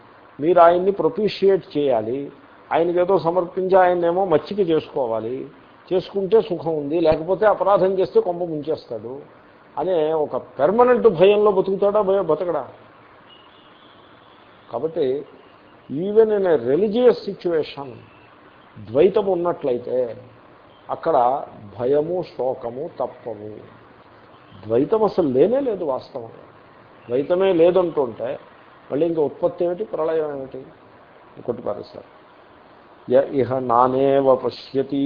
మీరు ఆయన్ని ప్రొప్రిషియేట్ చేయాలి. ఆయనకేదో సమర్పించి ఆయన్నేమో మచ్చిక చేసుకోవాలి. చేసుకుంటే సుఖం ఉంది. లేకపోతే అపరాధం చేస్తే కొంప ముంచేస్తాడు. అనే ఒక పెర్మనెంట్ భయంలో బతుకుతాడా భయ బతకడా? కాబట్టి even in a religious situation ద్వైతం ఉన్నట్లయితే అక్కడ భయము శోకము తప్పవు. ద్వైతం అసలు లేనే లేదు వాస్తవం ద్వైతమే లేదంటుంటే మళ్ళీ ఇంకా ఉత్పత్తి ఏమిటి? ప్రళయం ఏమిటి? ఇంకొట్టి పారేస్తారు ఇహ నానేవ పశ్యతి.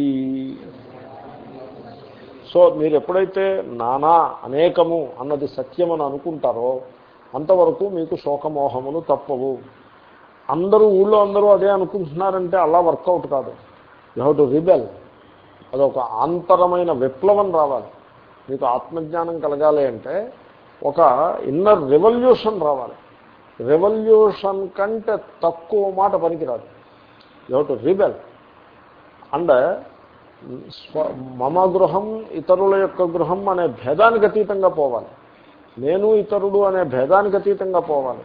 సో మీరు ఎప్పుడైతే నానా అనేకము అన్నది సత్యమని అనుకుంటారో అంతవరకు మీకు శోకమోహములు తప్పవు. అందరూ ఊళ్ళో అందరూ అదే అనుకుంటున్నారంటే అలా వర్కౌట్ కాదు. You have to rebel. అదొక ఆంతరమైన విప్లవం రావాలి. మీకు ఆత్మజ్ఞానం కలగాలి అంటే ఒక ఇన్నర్ రెవల్యూషన్ రావాలి. రెవల్యూషన్ కంటే తక్కువ మాట పనికిరాదు. You to rebel. అండ్ స్వ మమ గృహం ఇతరుల యొక్క గృహం అనే భేదానికి అతీతంగా పోవాలి. నేను ఇతరుడు అనే భేదానికి అతీతంగా పోవాలి.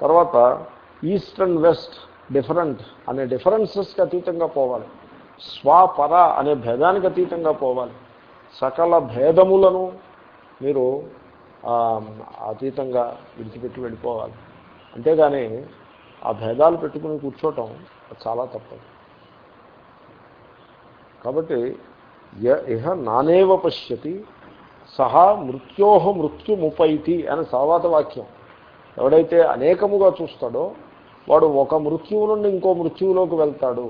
తర్వాత ఈస్ట్ అండ్ వెస్ట్ డిఫరెంట్ అనే డిఫరెన్సెస్కి అతీతంగా పోవాలి. స్వపర అనే భేదానికి అతీతంగా పోవాలి. సకల భేదములను మీరు అతీతంగా విడిచిపెట్టి వెళ్ళిపోవాలి. అంతేగాని ఆ భేదాలు పెట్టుకుని కూర్చోవటం చాలా తప్పదు. కాబట్టి ఇహ నానేవ పశ్యతి సహా మృత్యోహ మృత్యుముపైతి అని సర్వాత వాక్యం. ఎవడైతే అనేకముగా చూస్తాడో వాడు ఒక మృత్యువు నుండి ఇంకో మృత్యువులోకి వెళ్తాడు.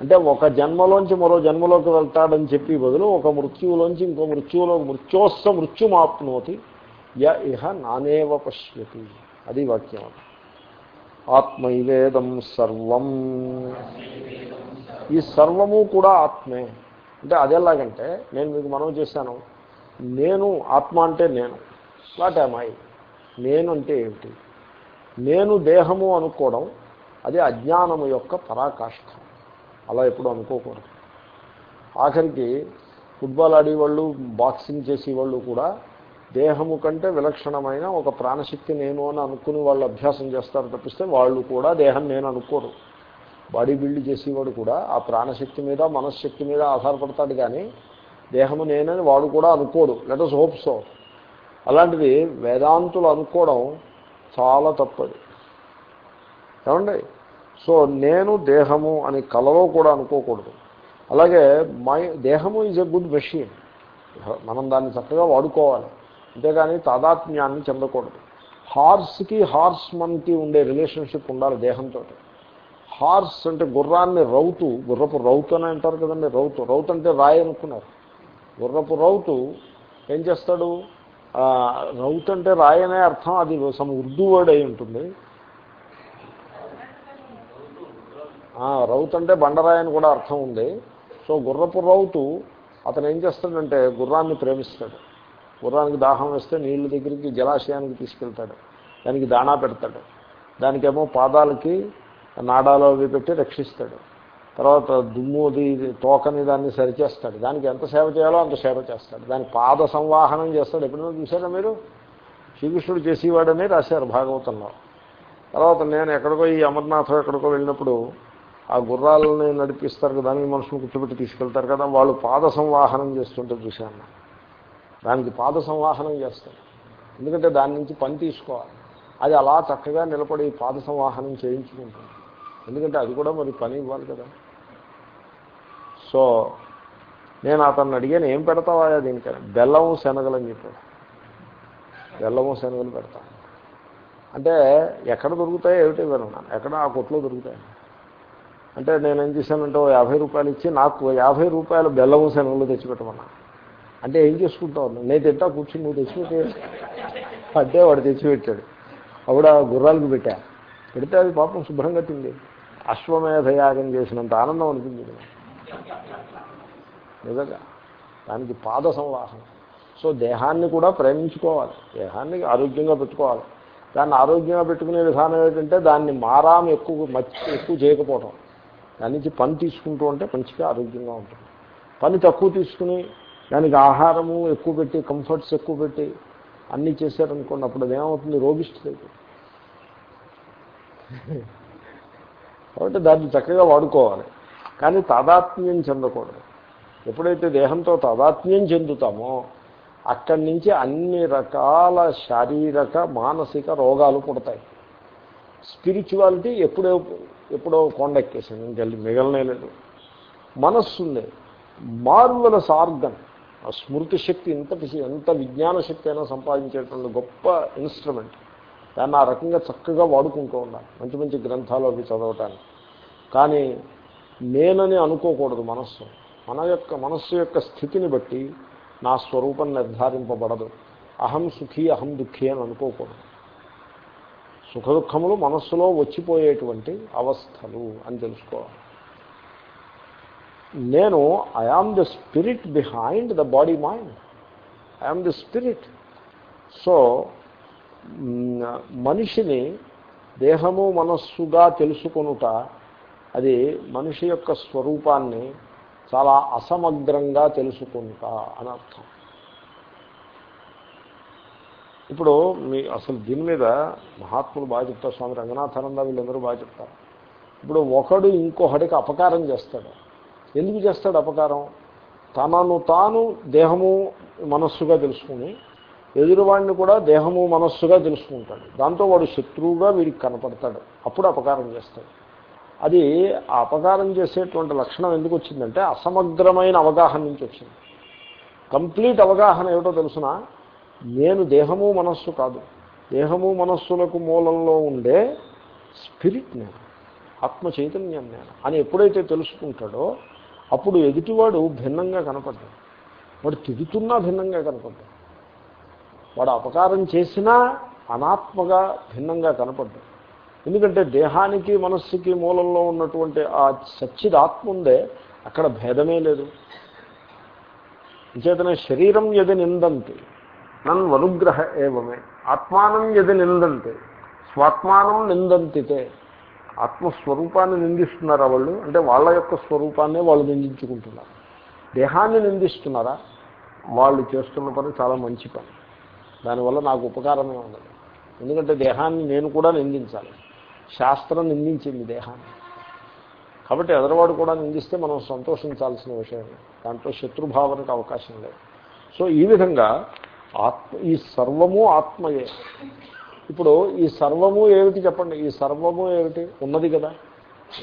అంటే ఒక జన్మలోంచి మరో జన్మలోకి వెళ్తాడని చెప్పి బదులు ఒక మృత్యువులోంచి ఇంకో మృత్యువులో మృత్యోస్స మృత్యుమాప్నోతి య ఇహ నానేవ పశ్యతి. అది వాక్యం. ఆత్మైవేదం సర్వం. ఈ సర్వము కూడా ఆత్మే. అంటే అదెలాగంటే నేను మీకు మనం చేశాను. నేను ఆత్మ అంటే నేను. వాట్ అమ్మాయి నేను అంటే ఏమిటి? నేను దేహము అనుకోవడం అది అజ్ఞానము యొక్క పరాకాష్ఠ. అలా ఎప్పుడు అనుకోకూడదు. ఆఖరికి ఫుట్బాల్ ఆడేవాళ్ళు బాక్సింగ్ చేసేవాళ్ళు కూడా దేహము కంటే విలక్షణమైన ఒక ప్రాణశక్తి నేను అని అనుకుని వాళ్ళు అభ్యాసం చేస్తారు తప్పిస్తే వాళ్ళు కూడా దేహం నేను అనుకోరు. బాడీ బిల్డ్ చేసేవాడు కూడా ఆ ప్రాణశక్తి మీద మనశ్శక్తి మీద ఆధారపడతాడు కానీ దేహము నేనని వాడు కూడా అనుకోడు. లెటస్ హోప్ సో అలాంటిది వేదాంతులు అనుకోవడం చాలా తప్పది. ఏమండి? సో నేను దేహము అని కలలో కూడా అనుకోకూడదు. అలాగే మై దేహము ఈజ్ ఎ గుడ్ మెషిన్ మనం దాన్ని చక్కగా వాడుకోవాలి. అంతేగాని తాదాత్మ్యాన్ని చెందకూడదు. హార్స్కి హార్స్ మన్కి ఉండే రిలేషన్షిప్ ఉండాలి దేహంతో. హార్స్ అంటే గుర్రాన్ని రౌతు గుర్రపు రౌతు అని అంటారు కదండి రౌతు. రౌతు అంటే రాయి అనుకున్నారు. గుర్రపు రౌతు ఏం చేస్తాడు? రౌత్ అంటే రాయి అనే అర్థం అది సమ ఉర్దూ వర్డ్ అయి ఉంటుంది. రౌత్ అంటే బండరాయి అని కూడా అర్థం ఉంది. సో గుర్రపు రౌతు అతను ఏం చేస్తాడంటే గుర్రాన్ని ప్రేమిస్తాడు. గుర్రానికి దాహం వేస్తే నీళ్ళ దగ్గరికి జలాశయానికి తీసుకెళ్తాడు. దానికి దాణా పెడతాడు. దానికేమో పాదాలకి నాడాలు అవి పెట్టి రక్షిస్తాడు. తర్వాత దుమ్ముది తోకని దాన్ని సరిచేస్తాడు. దానికి ఎంత సేవ చేయాలో అంత సేవ చేస్తాడు. దాని పాద సంవాహనం చేస్తాడు. ఎప్పుడైనా చూసారా మీరు? శ్రీకృష్ణుడు చేసేవాడని రాశారు భాగవతంలో. తర్వాత నేను ఎక్కడికో ఈ అమర్నాథం ఎక్కడికో వెళ్ళినప్పుడు ఆ గుర్రాలని నడిపిస్తారు కదా దానికి మనుషులు కూర్చోబెట్టి తీసుకెళ్తారు కదా. వాళ్ళు పాద సంవాహనం చేస్తుంటే చూశాను. దానికి పాద సంవాహనం చేస్తారు ఎందుకంటే దాని నుంచి పని తీసుకోవాలి. అది అలా చక్కగా నిలబడి పాద సంవాహనం చేయించుకుంటుంది. ఎందుకంటే అది కూడా మరి పని ఇవ్వాలి కదా. సో నేను అతన్ని అడిగాను ఏం పెడతావా దీనికని బెల్లము శనగలు అని చెప్పాడు. బెల్లము శనగలు పెడతాను అంటే ఎక్కడ దొరుకుతాయో ఏమిటి విన్నాను ఎక్కడ ఆ కొట్లో దొరుకుతాయి? అంటే నేను ఏం చేశానంటే యాభై రూపాయలు ఇచ్చి నాకు యాభై రూపాయలు బెల్లము శనగలు తెచ్చిపెట్టమన్నాను అంటే ఏం చేసుకుంటావు నేను తింటా కూర్చుని నువ్వు తెచ్చిపెట్టే. అంటే వాడు తెచ్చిపెట్టాడు. అప్పుడు ఆ గుర్రాలకు పెట్టా. పెడితే అది పాపం శుభ్రంగా తింది. అశ్వమేధయాగం చేసినంత ఆనందం అనిపించింది నిజంగా. దానికి పాద సంవాహం. సో దేహాన్ని కూడా ప్రేమించుకోవాలి. దేహాన్ని ఆరోగ్యంగా పెట్టుకోవాలి. దాన్ని ఆరోగ్యంగా పెట్టుకునే విధానం ఏంటంటే దాన్ని మారాము ఎక్కువ మచ్చి ఎక్కువ చేయకపోవటం. దాని నుంచి పని తీసుకుంటూ ఉంటే మంచిగా ఆరోగ్యంగా ఉంటుంది. పని తక్కువ తీసుకుని దానికి ఆహారము ఎక్కువ పెట్టి కంఫర్ట్స్ ఎక్కువ పెట్టి అన్నీ చేశారనుకోండి అప్పుడు అదేమవుతుంది రోగిస్తుంది కాబట్టి దాన్ని చక్కగా వాడుకోవాలి. కానీ తాదాత్మ్యం చెందకూడదు. ఎప్పుడైతే దేహంతో తాదాత్మ్యం చెందుతామో అక్కడి నుంచి అన్ని రకాల శారీరక మానసిక రోగాలు పుడతాయి. స్పిరిచువాలిటీ ఎప్పుడో ఎప్పుడో కొండెక్కేసింది ఇంకెళ్ళి మిగలనే లేదు మనస్సు ఉంది మార్వలస్ ఆర్గన్ ఆ స్మృతి శక్తి ఇంతటి ఎంత విజ్ఞాన శక్తి అయినా సంపాదించేటువంటి గొప్ప ఇన్స్ట్రుమెంట్. దాన్ని ఆ రకంగా చక్కగా వాడుకుంటూ ఉండాలి. మంచి మంచి గ్రంథాలు అవి చదవటానికి. కానీ నేనని అనుకోకూడదు మనస్సు. మన యొక్క మనస్సు యొక్క స్థితిని బట్టి నా స్వరూపం నిర్ధారింపబడదు. అహం సుఖీ అహం దుఃఖీ అని అనుకోకూడదు. సుఖ దుఃఖములు మనస్సులో వచ్చిపోయేటువంటి అవస్థలు అని తెలుసుకోవాలి. నేను I am the spirit behind the body mind I am the spirit so మనిషిని దేహము మనస్సుగా తెలుసుకొనుట అది మనిషి యొక్క స్వరూపాన్ని చాలా అసమగ్రంగా తెలుసుకుంటా అని అర్థం. ఇప్పుడు మీ అసలు దీని మీద మహాత్ములు బాగా చెప్తారు స్వామి రంగనాథానంద వీళ్ళందరూ బాగా చెప్తారు. ఇప్పుడు ఒకడు ఇంకొకడికి అపకారం చేస్తాడు. ఎందుకు చేస్తాడు అపకారం? తనను తాను దేహము మనస్సుగా తెలుసుకుని ఎదురువాడిని కూడా దేహము మనస్సుగా తెలుసుకుంటాడు. దాంతో వాడు శత్రువుగా వీడికి కనపడతాడు. అప్పుడు అపకారం చేస్తాడు. అది ఆ అపకారం చేసేటువంటి లక్షణం ఎందుకు వచ్చిందంటే అసమగ్రమైన అవగాహన నుంచి వచ్చింది. కంప్లీట్ అవగాహన ఏమిటో తెలుసిన? నేను దేహము మనస్సు కాదు. దేహము మనస్సులకు మూలంలో ఉండే స్పిరిట్ నేను. ఆత్మ చైతన్యం నేను అని ఎప్పుడైతే తెలుసుకుంటాడో అప్పుడు ఎదుటివాడు భిన్నంగా కనపడ్డాడు. వాడు తిడుతున్నా భిన్నంగా కనపడ్డాడు. వాడు అపకారం చేసినా అనాత్మగా భిన్నంగా కనపడ్డాడు. ఎందుకంటే దేహానికి మనస్సుకి మూలంలో ఉన్నటువంటి ఆ సచ్చిద్ ఆత్మ ఉందే అక్కడ భేదమే లేదు. అంచేతనే శరీరం ఎది నిందంతి నన్ను అనుగ్రహ ఏవమే ఆత్మానం ఎది నిందంతి స్వాత్మానం నిందంతితే. ఆత్మస్వరూపాన్ని నిందిస్తున్నారా వాళ్ళు? అంటే వాళ్ళ యొక్క స్వరూపాన్నే వాళ్ళు నిందించుకుంటున్నారు. దేహాన్ని నిందిస్తున్నారా? వాళ్ళు చేస్తున్న పని చాలా మంచి పని. దానివల్ల నాకు ఉపకారమే ఉండదు. ఎందుకంటే దేహాన్ని నేను కూడా నిందించాలి. శాస్త్రం నిందించింది దేహాన్ని. కాబట్టి ఎదరవాడు కూడా నిందిస్తే మనం సంతోషించాల్సిన విషయం. దాంట్లో శత్రుభావనకు అవకాశం లేదు. సో ఈ విధంగా ఆత్మ ఈ సర్వము ఆత్మయే. ఇప్పుడు ఈ సర్వము ఏమిటి చెప్పండి? ఈ సర్వము ఏమిటి? ఉన్నది కదా.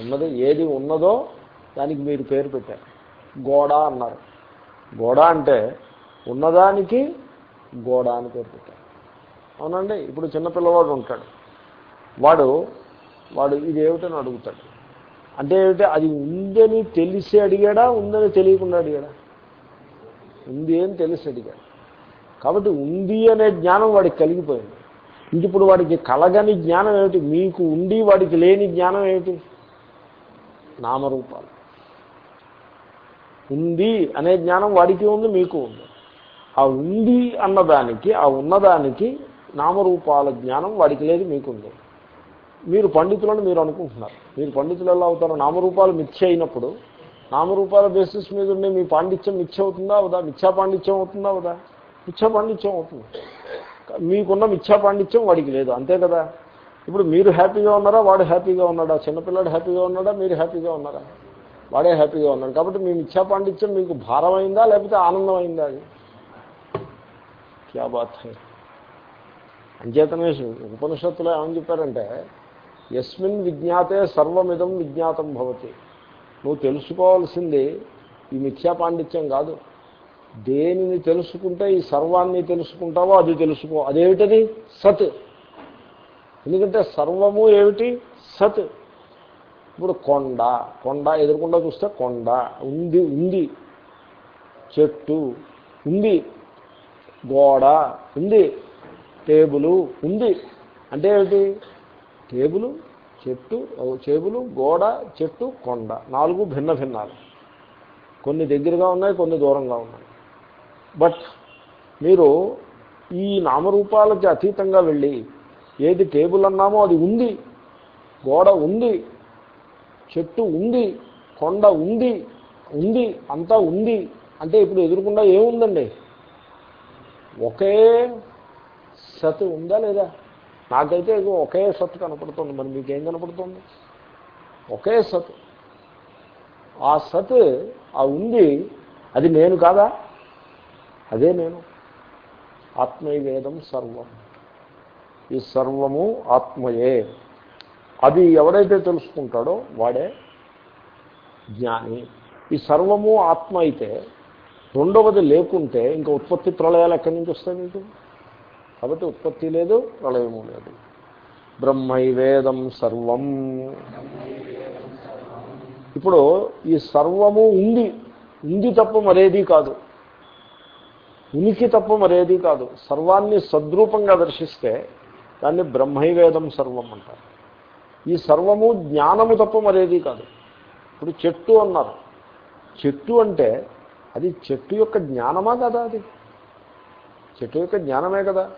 ఉన్నది. ఏది ఉన్నదో దానికి మీరు పేరు పెట్టారు. గోడ అన్నారు. గోడ అంటే ఉన్నదానికి గోడ అని పేరు పెట్టారు. అవునండి? ఇప్పుడు చిన్నపిల్లవాడు ఉంటాడు. వాడు వాడు ఇది ఏమిటని అడుగుతాడు. అంటే ఏమిటి? అది ఉందని తెలిసి అడిగాడా? ఉందని తెలియకుండా అడిగాడా? ఉంది అని తెలిసి అడిగాడు. కాబట్టి ఉంది అనే జ్ఞానం వాడికి కలిగిపోయింది. ఇంక ఇప్పుడు వాడికి కలగని జ్ఞానం ఏమిటి? మీకు ఉండి వాడికి లేని జ్ఞానం ఏమిటి? నామరూపాలు. ఉంది అనే జ్ఞానం వాడికి ఉంది మీకు ఉంది. ఆ ఉంది అన్నదానికి ఆ ఉన్నదానికి నామరూపాల జ్ఞానం వాడికి లేదు మీకుంది మీరు పండితులను మీరు అనుకుంటున్నారు. మీరు పండితులు ఎలా అవుతారు? నామరూపాలు మిథ్య అయినప్పుడు నామరూపాల బేసిస్ మీద ఉండే మీ పాండిత్యం మిథ్య అవుతుందా అవుదా? మిథ్యా పాండిత్యం అవుతుందా అవుదా? మిథ్యా పాండిత్యం అవుతుంది. మీకున్న మిథ్యా పాండిత్యం వాడికి లేదు. అంతే కదా? ఇప్పుడు మీరు హ్యాపీగా ఉన్నారా? వాడు హ్యాపీగా ఉన్నాడా? చిన్నపిల్లాడు హ్యాపీగా ఉన్నాడా? మీరు హ్యాపీగా ఉన్నారా? వాడే హ్యాపీగా ఉన్నాడు. కాబట్టి మీ మిథ్యా పాండిత్యం మీకు భారమైందా? లేకపోతే ఆనందమైందా అది? క్యా బాత్ అంచేతనే ఉపనిషత్తులో ఏమని చెప్పారంటే ఎస్మిన్ విజ్ఞాతే సర్వమిదం విజ్ఞాతం భవతి. నువ్వు తెలుసుకోవాల్సింది ఈ మిథ్యా పాండిత్యం కాదు. దేనిని తెలుసుకుంటే ఈ సర్వాన్ని తెలుసుకుంటావో అది తెలుసుకో. అదేమిటది? సత్. ఎందుకంటే సర్వము ఏమిటి? సత్. ఇప్పుడు కొండ. కొండ ఎదురుకుండా చూస్తే కొండ. ఉంది ఉంది. చెట్టు. ఉంది. గోడ. ఉంది. టేబులు. ఉంది. అంటే ఏమిటి? టేబులు చెట్టు టేబులు గోడ చెట్టు కొండ. నాలుగు భిన్న భిన్నాలు. కొన్ని దగ్గరగా ఉన్నాయి కొన్ని దూరంగా ఉన్నాయి. బట్ మీరు ఈ నామరూపాలకి అతీతంగా వెళ్ళి ఏది టేబుల్ అన్నామో అది ఉంది గోడ ఉంది చెట్టు ఉంది కొండ ఉంది ఉంది అంతా ఉంది అంటే ఇప్పుడు ఎదురుకుండా ఏముందండి? ఒకే సత్ ఉందా లేదా? నాకైతే ఒకే సత్ కనపడుతుంది మరి మీకేం కనపడుతుంది? ఒకే సత్. ఆ సత్ ఆ ఉంది అది నేను కాదా? అదే నేను. ఆత్మైవేదం సర్వం. ఈ సర్వము ఆత్మయే. అది ఎవడైతే తెలుసుకుంటాడో వాడే జ్ఞాని. ఈ సర్వము ఆత్మ అయితే రెండవది లేకుంటే ఇంకా ఉత్పత్తి ప్రళయాలు ఎక్కడి నుంచి వస్తాయి మీకు కాబట్టి ఉత్పత్తి లేదు ప్రళయము లేదు. బ్రహ్మైవేదం సర్వం. ఇప్పుడు ఈ సర్వము ఉంది. ఉంది తప్ప మరేది కాదు. ఉనికి తప్ప మరేది కాదు. సర్వాన్ని సద్రూపంగా దర్శిస్తే దాన్ని బ్రహ్మైవేదం సర్వం అంటారు. ఈ సర్వము జ్ఞానము తప్ప మరేది కాదు. ఇప్పుడు చెట్టు అన్నారు. చెట్టు అంటే అది చెట్టు యొక్క జ్ఞానమా కదా అది? చెట్టు యొక్క జ్ఞానమే కదా.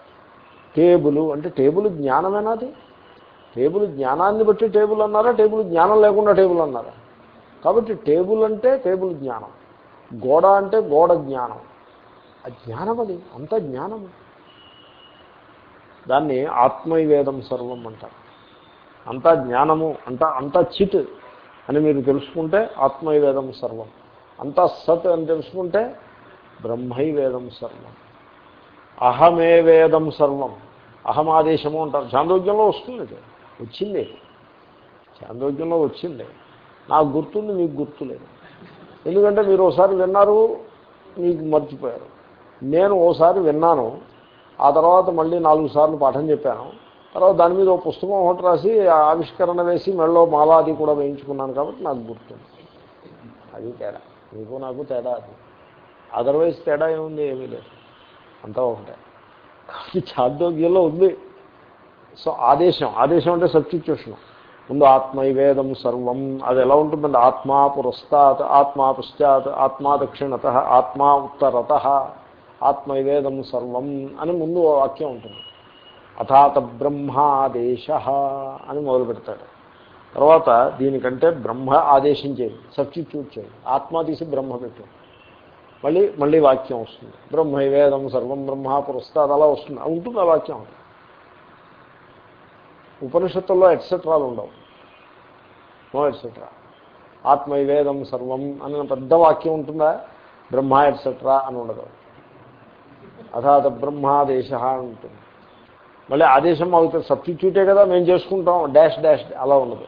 టేబుల్ అంటే టేబుల్ జ్ఞానమేనా అది? టేబుల్ జ్ఞానాన్ని బట్టి టేబుల్ అన్నారా? టేబుల్ జ్ఞానం లేకుండా టేబుల్ అన్నారా? కాబట్టి టేబుల్ అంటే టేబుల్ జ్ఞానం. గోడ అంటే గోడ జ్ఞానం. జ్ఞానం అది అంత జ్ఞానము. దాన్ని ఆత్మైవేదం సర్వం అంటారు. అంతా జ్ఞానము అంతా అంతా చిట్ అని మీరు తెలుసుకుంటే ఆత్మైవేదం సర్వం. అంతా సత్ అని తెలుసుకుంటే బ్రహ్మైవేదం సర్వం. అహమే వేదం సర్వం. అహమాదేశము అంటారు. చాందోగ్యంలో వస్తుంది ఇది. వచ్చింది. చాంద్రోగ్యంలో వచ్చింది. నాకు గుర్తుంది మీకు గుర్తులేదు. ఎందుకంటే మీరు ఒకసారి విన్నారు మీకు మర్చిపోయారు. నేను ఓసారి విన్నాను. ఆ తర్వాత మళ్ళీ నాలుగు సార్లు పాఠం చెప్పాను. తర్వాత దాని మీద ఒక పుస్తకం ఒకటి రాసి ఆవిష్కరణ వేసి మెళ్ళో మాలాది కూడా వేయించుకున్నాను కాబట్టి నాకు గుర్తుంది. అది తేడా. మీకు నాకు తేడా అది. అదర్వైజ్ తేడా ఏముంది? ఏమీ లేదు. అంతా ఒకటే. చాందోగ్యంలో ఉంది. సో ఆదేశం. ఆదేశం అంటే సబ్స్టిట్యూషన్. ముందు ఆత్మైవేదం సర్వం. అది ఎలా ఉంటుందంటే ఆత్మా పురస్తాత్ ఆత్మా పశ్చాత్ ఆత్మా దక్షిణత ఆత్మా ఉత్తరత. ఆత్మైవేదం సర్వం అని ముందు వాక్యం ఉంటుంది. అథాత బ్రహ్మాదేశ అని మొదలు పెడతాడు. తర్వాత దీనికంటే బ్రహ్మ ఆదేశం చేయి సబ్స్టిట్యూట్ చేయి. ఆత్మ తీసి బ్రహ్మ పెట్టు. మళ్ళీ మళ్ళీ వాక్యం వస్తుంది. బ్రహ్మైవేదం సర్వం బ్రహ్మ పురస్తాద్ అలా వస్తుంది. ఉంటుంది ఆ వాక్యం. ఉపనిషత్తుల్లో ఎట్సెట్రాలు ఉండవు. నో ఎట్సెట్రా ఆత్మైవేదం సర్వం అని పెద్ద వాక్యం ఉంటుందా? బ్రహ్మ ఎట్సెట్రా అని ఉండదు. అథాత బ్రహ్మాదేశ అని ఉంటుంది మళ్ళీ ఆదేశం అవుతుంది సబ్స్టిట్యూటే కదా మేము చేసుకుంటాం. డాష్ డాష్ అలా ఉండదు.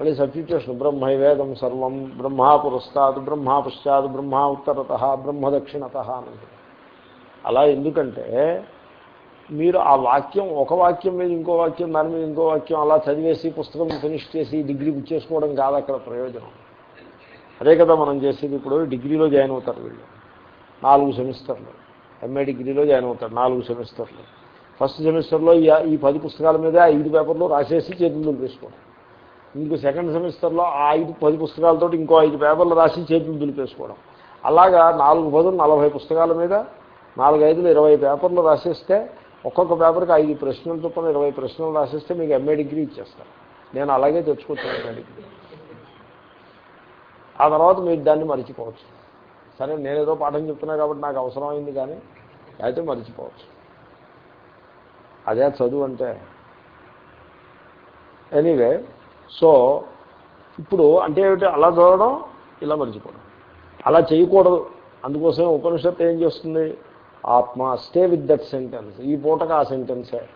మళ్ళీ సబ్స్టిట్యూషన్ బ్రహ్మైవేదం సర్వం బ్రహ్మా పురస్తాద్ బ్రహ్మా పశ్చాత్ బ్రహ్మా ఉత్తరత బ్రహ్మ దక్షిణత అని అలా ఎందుకంటే మీరు ఆ వాక్యం ఒక వాక్యం మీద ఇంకో వాక్యం దాని మీద ఇంకో వాక్యం అలా చదివేసి పుస్తకం ఫినిష్ చేసి డిగ్రీ చేసుకోవడం కాదు అక్కడ ప్రయోజనం. అదే కదా మనం చేసేది ఇప్పుడు డిగ్రీలో జాయిన్ అవుతారు వీళ్ళు. నాలుగు సెమిస్టర్లు. ఎంఏ డిగ్రీలో జాయిన్ అవుతాడు నాలుగు సెమిస్టర్లు. ఫస్ట్ సెమిస్టర్లో ఈ పది పుస్తకాల మీద ఐదు పేపర్లు రాసేసి చేతులు దులిపేసుకోవడం. ఇంకో సెకండ్ సెమిస్టర్లో ఆ ఐదు పది పుస్తకాలతో ఇంకో ఐదు పేపర్లు రాసి చేతులు దులిపేసుకోవడం. అలాగా నాలుగు పదులు నలభై పుస్తకాల మీద నాలుగు ఐదులు ఇరవై పేపర్లు రాసేస్తే ఒక్కొక్క పేపర్కి ఐదు ప్రశ్నలు చొప్పున ఇరవై ప్రశ్నలు రాసేస్తే మీకు ఎంఏ డిగ్రీ ఇచ్చేస్తారు. నేను అలాగే తెచ్చుకుంటాను ఎంఏ డిగ్రీ. ఆ తర్వాత మీరు దాన్ని మర్చిపోవచ్చు. సరే నేనేదో పాఠం చెప్తున్నా కాబట్టి నాకు అవసరమైంది కానీ అయితే మర్చిపోవచ్చు. అదే చదువు అంటే. ఎనీవే సో ఇప్పుడు అంటే ఏమిటి? అలా చదవడం ఇలా మర్చిపోవడం. అలా చేయకూడదు. అందుకోసం ఉపనిషత్తు ఏం చేస్తుంది? ఆత్మ స్టే విత్ దట్ సెంటెన్స్ ఈ పూటకు ఆ సెంటెన్సే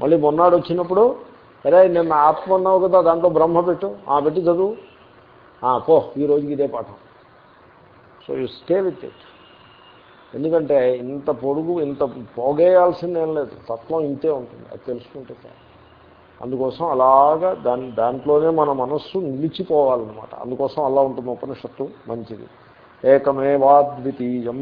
మళ్ళీ మొన్నాడు వచ్చినప్పుడు అరే నిన్న ఆత్మ ఉన్నావు కదా దాంట్లో బ్రహ్మ పెట్టు. ఆ పెట్టి చదువు. పో ఈ రోజుకి ఇదే పాఠం. So you stay with it ఎందుకంటే ఇంత పొడుగు ఇంత పోగేయాల్సిందేం లేదు. తత్వం ఇంతే ఉంటుంది. అది తెలుసుకుంటే అందుకోసం అలాగా దాని దాంట్లోనే మన మనస్సు నిలిచిపోవాలన్నమాట. అందుకోసం అలా ఉంటుంది ఉపనిషత్తు మంచిది. ఏకమేవాద్వితీయం.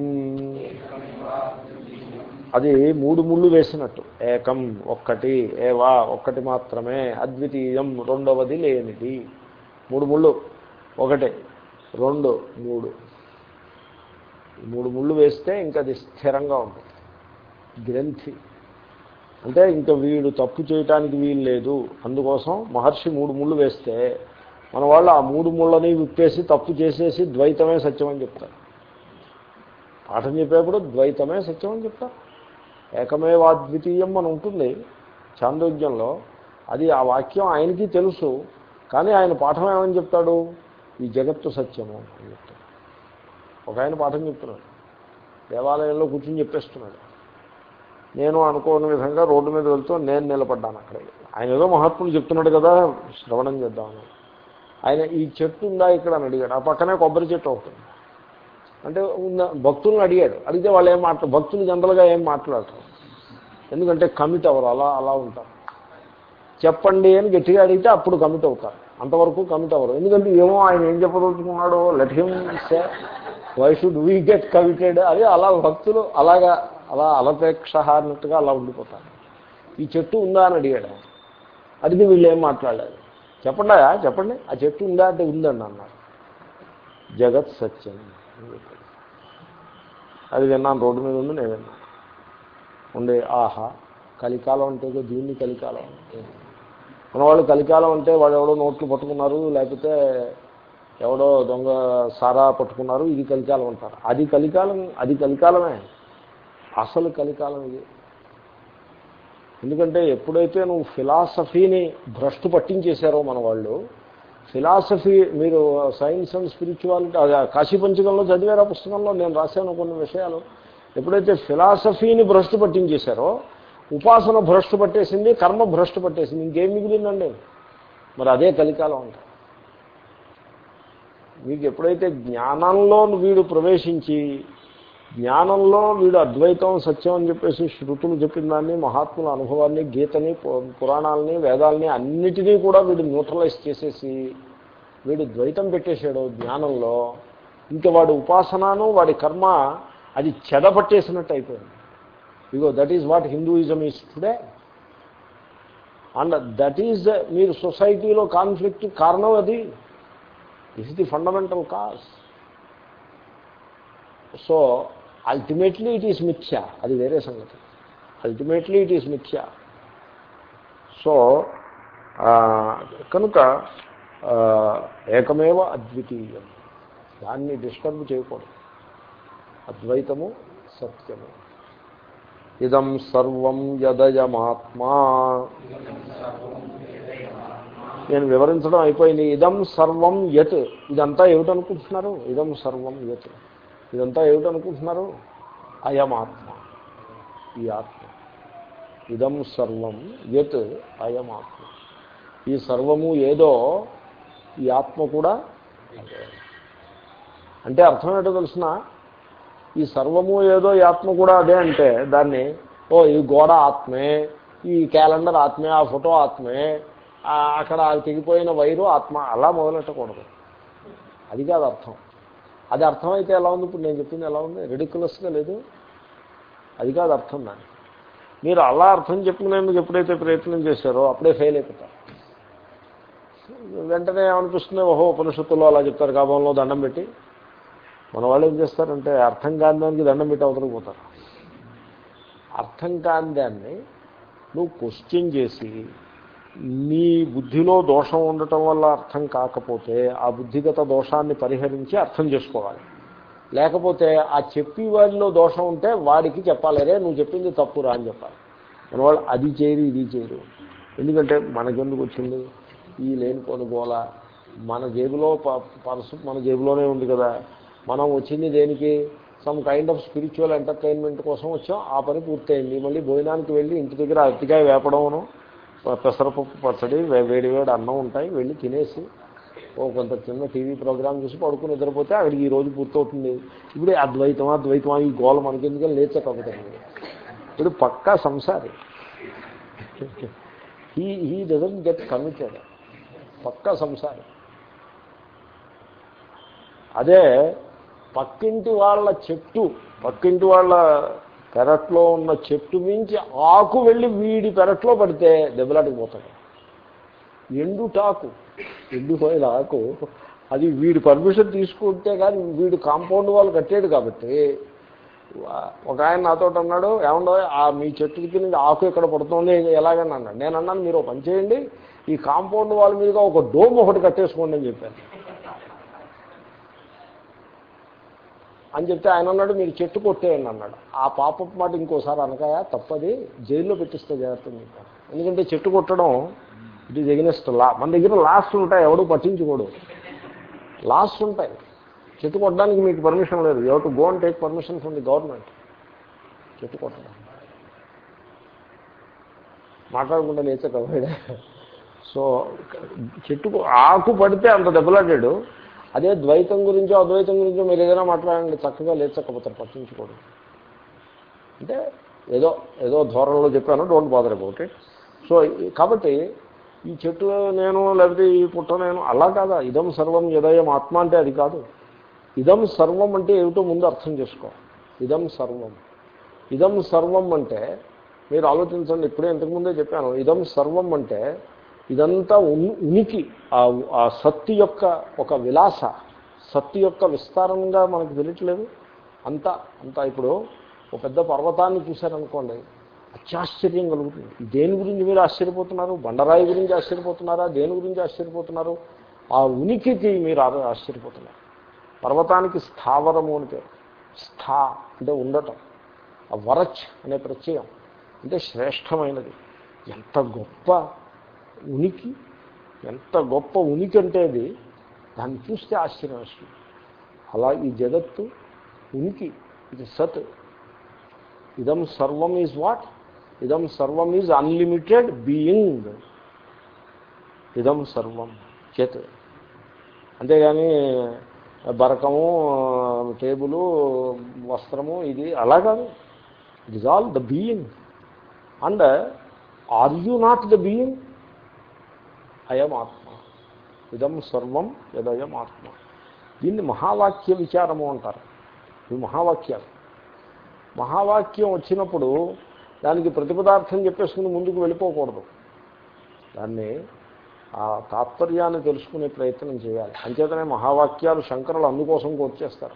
అది మూడు ముళ్ళు వేసినట్టు. ఏకం ఒక్కటి ఏవా ఒక్కటి మాత్రమే. అద్వితీయం రెండవది లేనిది. మూడు ముళ్ళు. ఒకటి. రెండు మూడు. మూడు ముళ్ళు వేస్తే ఇంకా అది స్థిరంగా ఉంటుంది. గ్రంథి. అంటే ఇంకా వీడు తప్పు చేయటానికి వీలు లేదు. అందుకోసం మహర్షి మూడు ముళ్ళు వేస్తే మన వాళ్ళు ఆ మూడు ముళ్ళని విప్పేసి తప్పు చేసేసి ద్వైతమే సత్యం అని చెప్తారు. పాఠం చెప్పేప్పుడు ద్వైతమే సత్యం అని చెప్తారు. ఏకమేవాద్వితీయం అని ఉంటుంది చాంద్రోగ్యంలో అది ఆ వాక్యం ఆయనకి తెలుసు. కానీ ఆయన పాఠం ఏమని చెప్తాడు? ఈ జగత్తు సత్యము అని చెప్తాడు. ఒక ఆయన పాఠం చెప్తున్నాడు. దేవాలయంలో కూర్చుని చెప్పేస్తున్నాడు. నేను అనుకోని విధంగా రోడ్డు మీద వెళ్తూ నేను నిలబడ్డాను అక్కడ. ఆయన ఏదో మహాత్ములు చెప్తున్నాడు కదా శ్రవణం చేద్దామని. ఆయన ఈ చెట్టు ఉందా ఇక్కడ అని అడిగాడు. ఆ పక్కనే కొబ్బరి చెట్టు అవుతుంది. అంటే భక్తులను అడిగాడు. అడిగితే వాళ్ళు ఏం మాట్లా భక్తులు జనరల్గా ఏం మాట్లాడతారు ఎందుకంటే కమిట్ అవ్వరు. అలా అలా ఉంటారు. చెప్పండి అని గట్టిగా అడిగితే అప్పుడు కమిట్ అవుతారు. అంతవరకు కమిట్ అవ్వరు. ఎందుకంటే ఏమో ఆయన ఏం చెప్పదలుచుకున్నాడో let him say why should we get committed అది అలా భక్తులు అలాగా అలా అలపేక్ష అన్నట్టుగా అలా ఉండిపోతారు. ఈ చెట్టు ఉందా అని అడిగాడు. అడిగి వీళ్ళు ఏం మాట్లాడలేదు చెప్పండి చెప్పండి. ఆ చెట్టు ఉందా అంటే ఉందండి అన్నారు. జగత్ సత్యం అది విన్నాను రోడ్డు మీద ఉంది నేను విన్నాను. ఉండే ఆహా కలికాలం అంటే దీన్ని కలికాలం. అంటే మన వాళ్ళు కలికాలం అంటే వాళ్ళు ఎవడో నోట్లు పట్టుకున్నారు లేకపోతే ఎవడో దొంగ సారా పట్టుకున్నారు ఇది కలికాలం అంటారు. అది కలికాలం అది కలికాలమే. అసలు కలికాలం ఇది. ఎందుకంటే ఎప్పుడైతే నువ్వు ఫిలాసఫీని భ్రష్టు పట్టించేశారో మన వాళ్ళు ఫిలాసఫీ మీరు సైన్స్ అండ్ స్పిరిచువాలిటీ కాశీ పంచకంలో చదివారు ఆ పుస్తకంలో? నేను రాశాను కొన్ని విషయాలు. ఎప్పుడైతే ఫిలాసఫీని భ్రష్టు పట్టించేశారో ఉపాసన భ్రష్టు పట్టేసింది కర్మ భ్రష్టు పట్టేసింది ఇంకేం మిగిలిందండి? మరి అదే కలికాలం అంటారు. మీకు ఎప్పుడైతే జ్ఞానంలో వీడు ప్రవేశించి జ్ఞానంలో వీడు అద్వైతం సత్యం అని చెప్పేసి శృతులు చెప్పిన దాన్ని మహాత్ముల అనుభవాన్ని గీతని పురాణాలని వేదాలని అన్నిటినీ కూడా వీడు న్యూట్రలైజ్ చేసేసి వీడు ద్వైతం పెట్టేశాడు జ్ఞానంలో. ఇంకా వాడి ఉపాసనను వాడి కర్మ అది చెదపట్టేసినట్టు అయిపోయింది. ఇగో that is what Hinduism is today and that is మీరు సొసైటీలో కాన్ఫ్లిక్ట్ కారణం అది. This the fundamental cause so ultimately it is మిథ్య అది వేరే సంగతి. అల్టిమేట్లీ ఇట్ ఈస్ మిథ్య సో కనుక ఏకమేవ అద్వితీయం. దాన్ని డిస్టర్బ్ చేయకూడదు. అద్వైతము సత్యము. ఇదం సర్వం యదయమాత్మా. నేను వివరించడం అయిపోయింది. ఇదం సర్వం యత్. ఇదంతా ఏమిటనుకుంటున్నారు? ఇదం సర్వం యత్. ఇదంతా ఏమిటనుకుంటున్నారు? అయమాత్మ. ఈ ఆత్మ. ఇదం సర్వం యత్ అయమాత్మ. ఈ సర్వము ఏదో ఈ ఆత్మ కూడా అంటే అర్థం ఏంటో తెలిసిన? ఈ సర్వము ఏదో ఈ ఆత్మ కూడా అదే అంటే దాన్ని ఓ ఈ గోడ ఆత్మే ఈ క్యాలెండర్ ఆత్మే ఆ ఫోటో ఆత్మే అక్కడ తెగిపోయిన వైరు ఆత్మ అలా మొదలెట్టకూడదు. అది కాదు అర్థం. అది అర్థమైతే ఎలా ఉంది? ఇప్పుడు నేను చెప్పింది ఎలా ఉంది? రెడిక్యులస్గా లేదు. అది కాదు అర్థం దాన్ని మీరు అలా అర్థం చెప్పుకునేందుకు ఎప్పుడైతే ప్రయత్నం చేశారో అప్పుడే ఫెయిల్ అయిపోతారు. వెంటనే ఏమనిపిస్తుంది? ఓహో ఉపనిషత్తుల్లో అలా చెప్తారు. కాబోలో దండం పెట్టి మన వాళ్ళు ఏం చేస్తారంటే అర్థం కాని దానికి దండం పెట్టి అవతలపోతారు అర్థం కాని దాన్ని నువ్వు క్వశ్చన్ చేసి నీ బుద్ధిలో దోషం ఉండటం వల్ల అర్థం కాకపోతే ఆ బుద్ధిగత దోషాన్ని పరిహరించి అర్థం చేసుకోవాలి. లేకపోతే ఆ చెప్పి వారిలో దోషం ఉంటే వాడికి చెప్పాలరే నువ్వు చెప్పింది తప్పురా అని చెప్పాలి. మన వాళ్ళు అది చేయరు ఇది చేయరు ఎందుకంటే మనకెందుకు వచ్చింది? ఈ లేనిపోని కొనుగోల. మన జేబులో పర్సు మన జేబులోనే ఉంది కదా. మనం వచ్చింది దేనికి? Some kind of spiritual entertainment కోసం వచ్చాం. ఆ పని పూర్తయింది. మళ్ళీ భోజనానికి వెళ్ళి ఇంటి దగ్గర అరటికాయ వేపడమును పెసరపప్పు పచ్చడి వేడి వేడి అన్నం ఉంటాయి వెళ్ళి తినేసి ఓ కొంత చిన్న టీవీ ప్రోగ్రామ్ చూసి పడుకుని నిద్రపోతే అక్కడికి ఈ రోజు పూర్తవుతుంది. ఇప్పుడు అద్వైతం అద్వైతం ఈ గోల మనకెందుకని లేచకపోతుంది ఇప్పుడు పక్కా సంసారి. He he doesn't get committed పక్కా సంసారి. అదే పక్కింటి వాళ్ళ చెట్టు పక్కింటి వాళ్ళ పెరట్లో ఉన్న చెట్టు మించి ఆకు వెళ్ళి వీడి పెరట్లో పడితే దెబ్బలాటికి ఎండుటాకు ఎండిపోయిన ఆకు అది వీడి పర్మిషన్ తీసుకుంటే కానీ వీడు కాంపౌండ్ వాళ్ళు కట్టాడు కాబట్టి ఒక ఆయన నాతో అన్నాడు ఏమన్నా ఆ మీ చెట్టు కింద ఆకు ఎక్కడ పడుతుంది? ఎలాగని అన్నాడు. నేను అన్నాను మీరు పని చేయండి ఈ కాంపౌండ్ వాళ్ళ మీద ఒక డోమ్ ఒకటి కట్టేసుకోండి అని చెప్పాను. అని చెప్తే ఆయన అన్నాడు మీరు చెట్టు కొట్టేయండి అన్నాడు. ఆ పాప మాట ఇంకోసారి అనకాయ తప్పది జైల్లో పెట్టిస్తే జాగ్రత్త మీకు ఎందుకంటే చెట్టు కొట్టడం ఇట్ ఈజ్ ఎగ్నెస్ట్ లా మన దగ్గర లాస్ట్ ఉంటాయి ఎవడు పట్టించుకోడు. లాస్ట్ ఉంటాయి. చెట్టు కొట్టడానికి మీకు పర్మిషన్ లేదు. You to go and take permission from the government చెట్టు కొట్టడం. మాట్లాడకుండా లేచే కదా సో చెట్టు ఆకు పడితే అంత దెబ్బలాడాడు. అదే ద్వైతం గురించో అద్వైతం గురించో మీరు ఏదైనా మాట్లాడండి చక్కగా లేచకపోతారు పట్టించుకోడు అంటే ఏదో ఏదో ధోరణిలో చెప్పాను don't bother about it so కాబట్టి ఈ చెట్టు నేను లేకపోతే ఈ పుట్ట నేను అలా కాదా? ఇదం సర్వం యదయం ఆత్మ అంటే అది కాదు. ఇదం సర్వం అంటే ఏమిటో ముందు అర్థం చేసుకో. ఇదం సర్వం. ఇదం సర్వం అంటే మీరు ఆలోచించండి ఇప్పుడే ఇంతకుముందే చెప్పాను ఇదం సర్వం అంటే ఇదంతా ఉనికి ఆ సత్తు యొక్క ఒక విలాస. సత్తు యొక్క విస్తారంగా మనకు తెలియట్లేదు. అంతా అంతా ఇప్పుడు ఒక పెద్ద పర్వతాన్ని చూశారనుకోండి అత్యాశ్చర్యం కలుగుతుంది. దేని గురించి మీరు ఆశ్చర్యపోతున్నారు? బండరాయి గురించి ఆశ్చర్యపోతున్నారా? దేని గురించి ఆశ్చర్యపోతున్నారు? ఆ ఉనికికి మీరు ఆశ్చర్యపోతున్నారు. పర్వతానికి స్థావరము అని పేరు. స్థా అంటే ఉండటం. ఆ వరచ్ అనే ప్రత్యయం. అంటే శ్రేష్టమైనది. ఎంత గొప్ప ఉనికి ఎంత గొప్ప ఉనికి అంటే అది దాన్ని చూస్తే ఆశ్చర్యం వస్తుంది. అలా ఈ జగత్తు ఉనికి ఇది సత్. ఇదం సర్వం ఈజ్ వాట్? ఇదం సర్వం ఈజ్ అన్లిమిటెడ్ బీయింగ్. ఇదం సర్వం చేత్. అంతేగాని బరకము టేబులు వస్త్రము ఇది అలా కాదు. It is all the being. And are you not the being? అయం ఆత్మ ఇదం సర్వం యదయం ఆత్మ. దీన్ని మహావాక్య విచారము అంటారు. ఇవి మహావాక్యాలు మహావాక్యం వచ్చినప్పుడు దానికి ప్రతిపదార్థం చెప్పేసుకుని ముందుకు వెళ్ళిపోకూడదు. దాన్ని ఆ తాత్పర్యాన్ని తెలుసుకునే ప్రయత్నం చేయాలి. అంచేతనే మహావాక్యాలు శంకరులు అందుకోసం కోర్చేస్తారు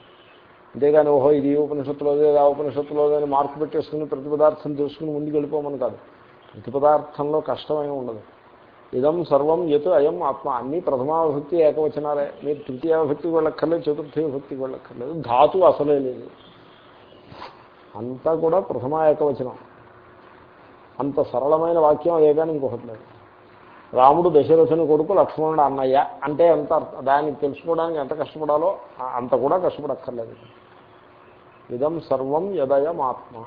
అంతేగాని ఓహో ఇది ఉపనిషత్తులోదే ఆ ఉపనిషత్తులోదే అని మార్పు పెట్టేసుకుని ప్రతిపదార్థం తెలుసుకుని ముందుకు వెళ్ళిపోమని కాదు. ప్రతిపదార్థంలో కష్టమేమి ఉండదు. ఇదం సర్వం ఎత్ అయం ఆత్మ. అన్ని ప్రథమావిభక్తి ఏకవచనాలే. మీరు తృతీయ భక్తికి వెళ్ళక్కర్లేదు చతుర్థి భక్తికి వెళ్ళక్కర్లేదు. ధాతు అసలే లేదు. అంతా కూడా ప్రథమ ఏకవచనం. అంత సరళమైన వాక్యం అదే కానీ ఇంకొకటి లేదు. రాముడు దశరథుని కొడుకు లక్ష్మణుడు అన్నయ్య అంటే ఎంత దాన్ని తెలుసుకోవడానికి ఎంత కష్టపడాలో అంత కూడా కష్టపడక్కర్లేదు. ఇదం సర్వం యదయం ఆత్మ.